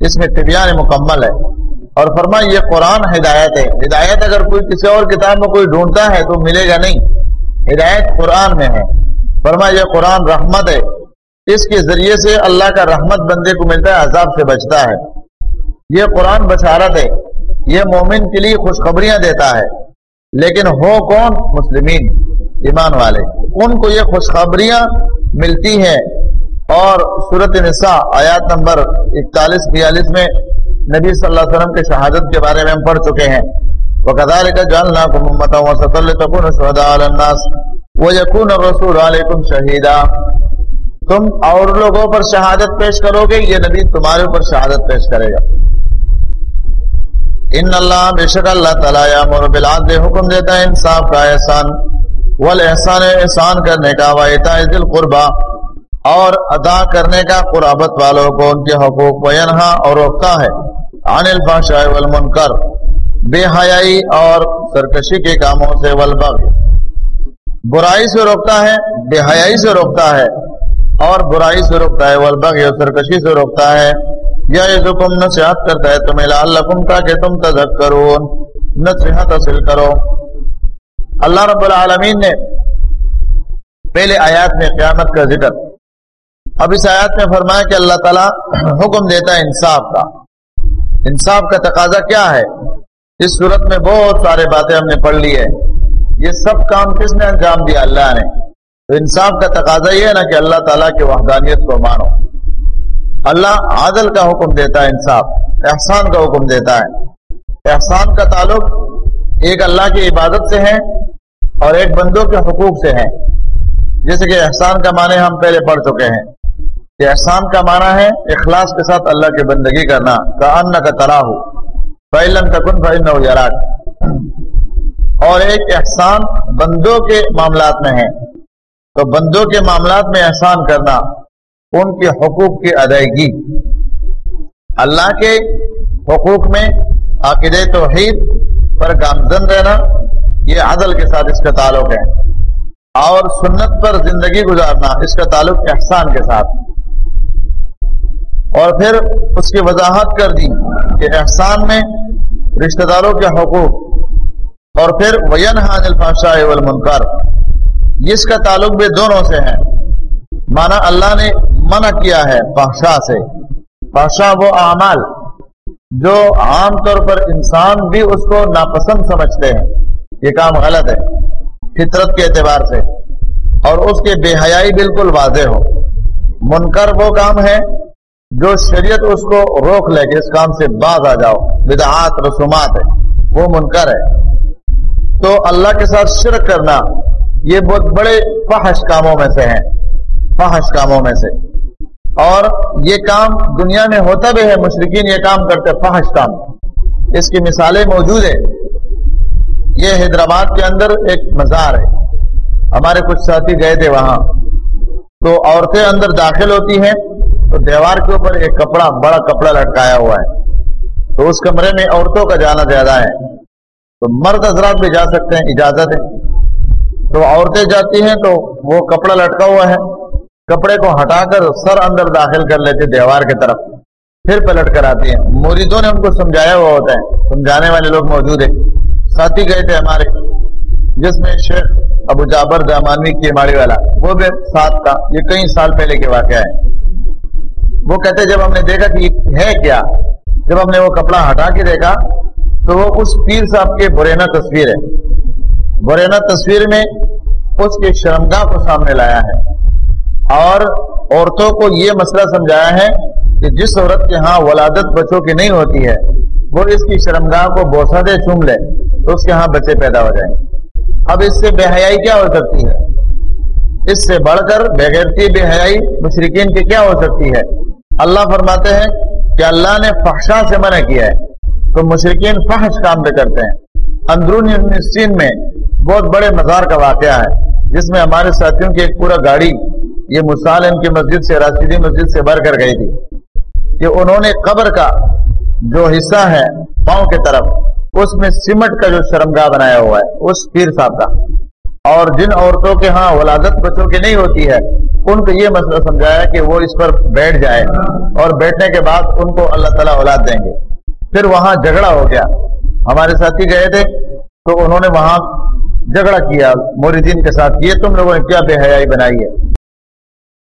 اس میں طبیان مکمل ہے۔ اور فرما یہ قرآن ہدایت ہے۔ ہدایت اگر کوئی کسی اور کتاب میں کوئی ڈھونڈتا ہے تو ملے گا نہیں۔ ہدایت قرآن میں ہے۔ فرما یہ قرآن رحمت ہے۔ اس کے ذریعے سے اللہ کا رحمت بندے کو ملتا ہے، عذاب سے بچتا ہے۔ یہ قرآن بشارت ہے۔ یہ مومن کے لیے خوشخبریاں دیتا ہے۔ لیکن ہو کون؟ مسلمین، ایمان والے۔ ان کو یہ خوشخبریاں ملتی ہیں۔ اور صورت نساء، آیات نمبر اکتالیس، بیالیس میں نبی صلی اللہ علیہ وسلم کے شہادت کے بارے میں ہم پڑھ چکے ہیں۔ وَكَذَلِكَ جَعَلْنَاكُمْ وہ کدال کا جالنا الناس وہ یقون رسول علیکم شہیدہ تم اور لوگوں پر شہادت پیش کرو گے، یہ نبی تمہارے اوپر شہادت پیش کرے گا۔ ان اللہ بے شک اللہ تعالیٰ مر بلاد حکم دیتا ہے انصاف کا احسان۔ ول احسان احسان کرنے کا واحطہ دل قربا اور ادا کرنے کا قرابت والوں کو ان کے حقوق وینہا اور روکتا ہے۔ عن الفحشاء والمنکر، بے حیائی اور سرکشی کے کاموں سے والبغ برائی سے روکتا ہے، بے حیائی سے روکتا ہے۔ اور برائی سے روکتا ہے والبغ اور سرکشی سے روکتا ہے۔ یا یذکم نصیحت کرتا ہے تمہیں لعلکم تاکہ تم تذکرون۔ نصیحت حاصل کرو۔ اللہ رب العالمین نے پہلے آیات میں قیامت کا ذکر اب اس آیات میں فرمایا کہ اللہ تعالیٰ حکم دیتا ہے انصاف کا۔ انصاف کا تقاضا کیا ہے؟ اس صورت میں بہت سارے باتیں ہم نے پڑھ لی ہے۔ یہ سب کام کس نے انجام دیا؟ اللہ نے۔ تو انصاف کا تقاضا یہ ہے نا کہ اللہ تعالیٰ کی وحدانیت کو مانو۔ اللہ عادل کا حکم دیتا ہے انصاف، احسان کا حکم دیتا ہے۔ احسان کا تعلق ایک اللہ کی عبادت سے ہے اور ایک بندوں کے حقوق سے ہے۔ جیسے کہ احسان کا معنی ہم پہلے پڑھ چکے ہیں۔ کہ احسان کا معنی ہے اخلاص کے ساتھ اللہ کی بندگی کرنا کا ان کا تلا ہو فعلن تکن اور ایک احسان بندوں کے معاملات میں ہے۔ تو بندوں کے معاملات میں احسان کرنا ان کے حقوق کی ادائیگی۔ اللہ کے حقوق میں عقید توحید پر گامزن رہنا، یہ عدل کے ساتھ اس کا تعلق ہے۔ اور سنت پر زندگی گزارنا، اس کا تعلق احسان کے ساتھ۔ اور پھر اس کی وضاحت کر دی کہ احسان میں رشتہ داروں کے حقوق اور پھر وین حان الفاشاہ والمنکر جس کا تعلق بھی دونوں سے ہے۔ مانا اللہ نے منع کیا ہے پاشا سے۔ پاشا وہ اعمال جو عام طور پر انسان بھی اس کو ناپسند سمجھتے ہیں۔ یہ کام غلط ہے۔ فطرت کے اعتبار سے۔ اور اس کے بے حیائی بالکل واضح ہو۔ منکر وہ کام ہے جو شریعت اس کو روک لے کہ اس کام سے باز آ جاؤ، بدعات، رسومات ہے وہ منکر ہے۔ تو اللہ کے ساتھ شرک کرنا، یہ بہت بڑے فحش کاموں میں سے ہیں۔ فحش کاموں میں سے۔ اور یہ کام دنیا میں ہوتا بھی ہے مشرقین یہ کام کرتے فحش کام۔ اس کی مثالیں موجود ہے یہ حیدرآباد کے اندر ایک مزار ہے۔ ہمارے کچھ ساتھی گئے تھے وہاں۔ تو عورتیں اندر داخل ہوتی ہیں۔ تو دیوار کے اوپر ایک کپڑا، بڑا کپڑا لٹکایا ہوا ہے۔ تو اس کمرے میں عورتوں کا جانا زیادہ ہے۔ تو مرد حضرات بھی جا سکتے ہیں، اجازت ہے۔ تو عورتیں جاتی ہیں تو وہ کپڑا لٹکا ہوا ہے۔ کپڑے کو ہٹا کر سر اندر داخل کر لیتے دیوار کی طرف۔ پھر پلٹ کر آتی ہیں۔ موریدوں نے ان کو سمجھایا ہوا ہوتا ہے۔ سمجھانے والے لوگ موجود ہیں۔ ساتھی گئے تھے ہمارے، جس میں شیخ ابو جابر دامانوی کی ماڑی والا۔ وہ بھی ساتھ تھا یہ کئی سال پہلے کے واقعہ ہے۔ وہ کہتے جب ہم نے دیکھا کہ ہے کیا، جب ہم نے وہ کپڑا ہٹا کے دیکھا، تو وہ اس پیر صاحب کے برینا تصویر ہے۔ برینا تصویر میں اس کے شرمگاہ کو سامنے لایا ہے۔ اور عورتوں کو یہ مسئلہ سمجھایا ہے کہ جس عورت کے ہاں ولادت بچوں کی نہیں ہوتی ہے، وہ اس کی شرمگاہ کو بوسا دے چوم لے، تو اس کے ہاں بچے پیدا ہو جائیں۔ اب اس سے بے حیائی کیا ہو سکتی ہے؟ اس سے بڑھ کر بغیرتی بے حیائی مشرقین کی کیا ہو سکتی ہے؟ اللہ فرماتے ہیں کہ اللہ نے فحشا سے منع کیا ہے تو مشرقین فحش کام پہ کرتے ہیں۔ اندرون سین میں بہت بڑے مزار کا واقعہ ہے، جس میں ہمارے ساتھیوں کی ایک پورا گاڑی، یہ مثال ان کی مسجد سے راشدی مسجد سے بھر کر گئی تھی۔ کہ انہوں نے قبر کا جو حصہ ہے پاؤں کی طرف، اس میں سیمٹ کا جو شرمگاہ بنایا ہوا ہے، اس پیر صاحب کا۔ اور جن عورتوں کے ہاں ولادت بچوں کی نہیں ہوتی ہے، ان کو یہ مسئلہ سمجھایا کہ وہ اس پر بیٹھ جائے اور بیٹھنے کے بعد ان کو اللہ تعالیٰ اولاد دیں گے۔ پھر وہاں جھگڑا ہو گیا۔ ہمارے ساتھی گئے تھے، تو انہوں نے وہاں جھگڑا کیا موردین کے ساتھ، یہ تم لوگوں نے کیا بے حیائی بنائی ہے؟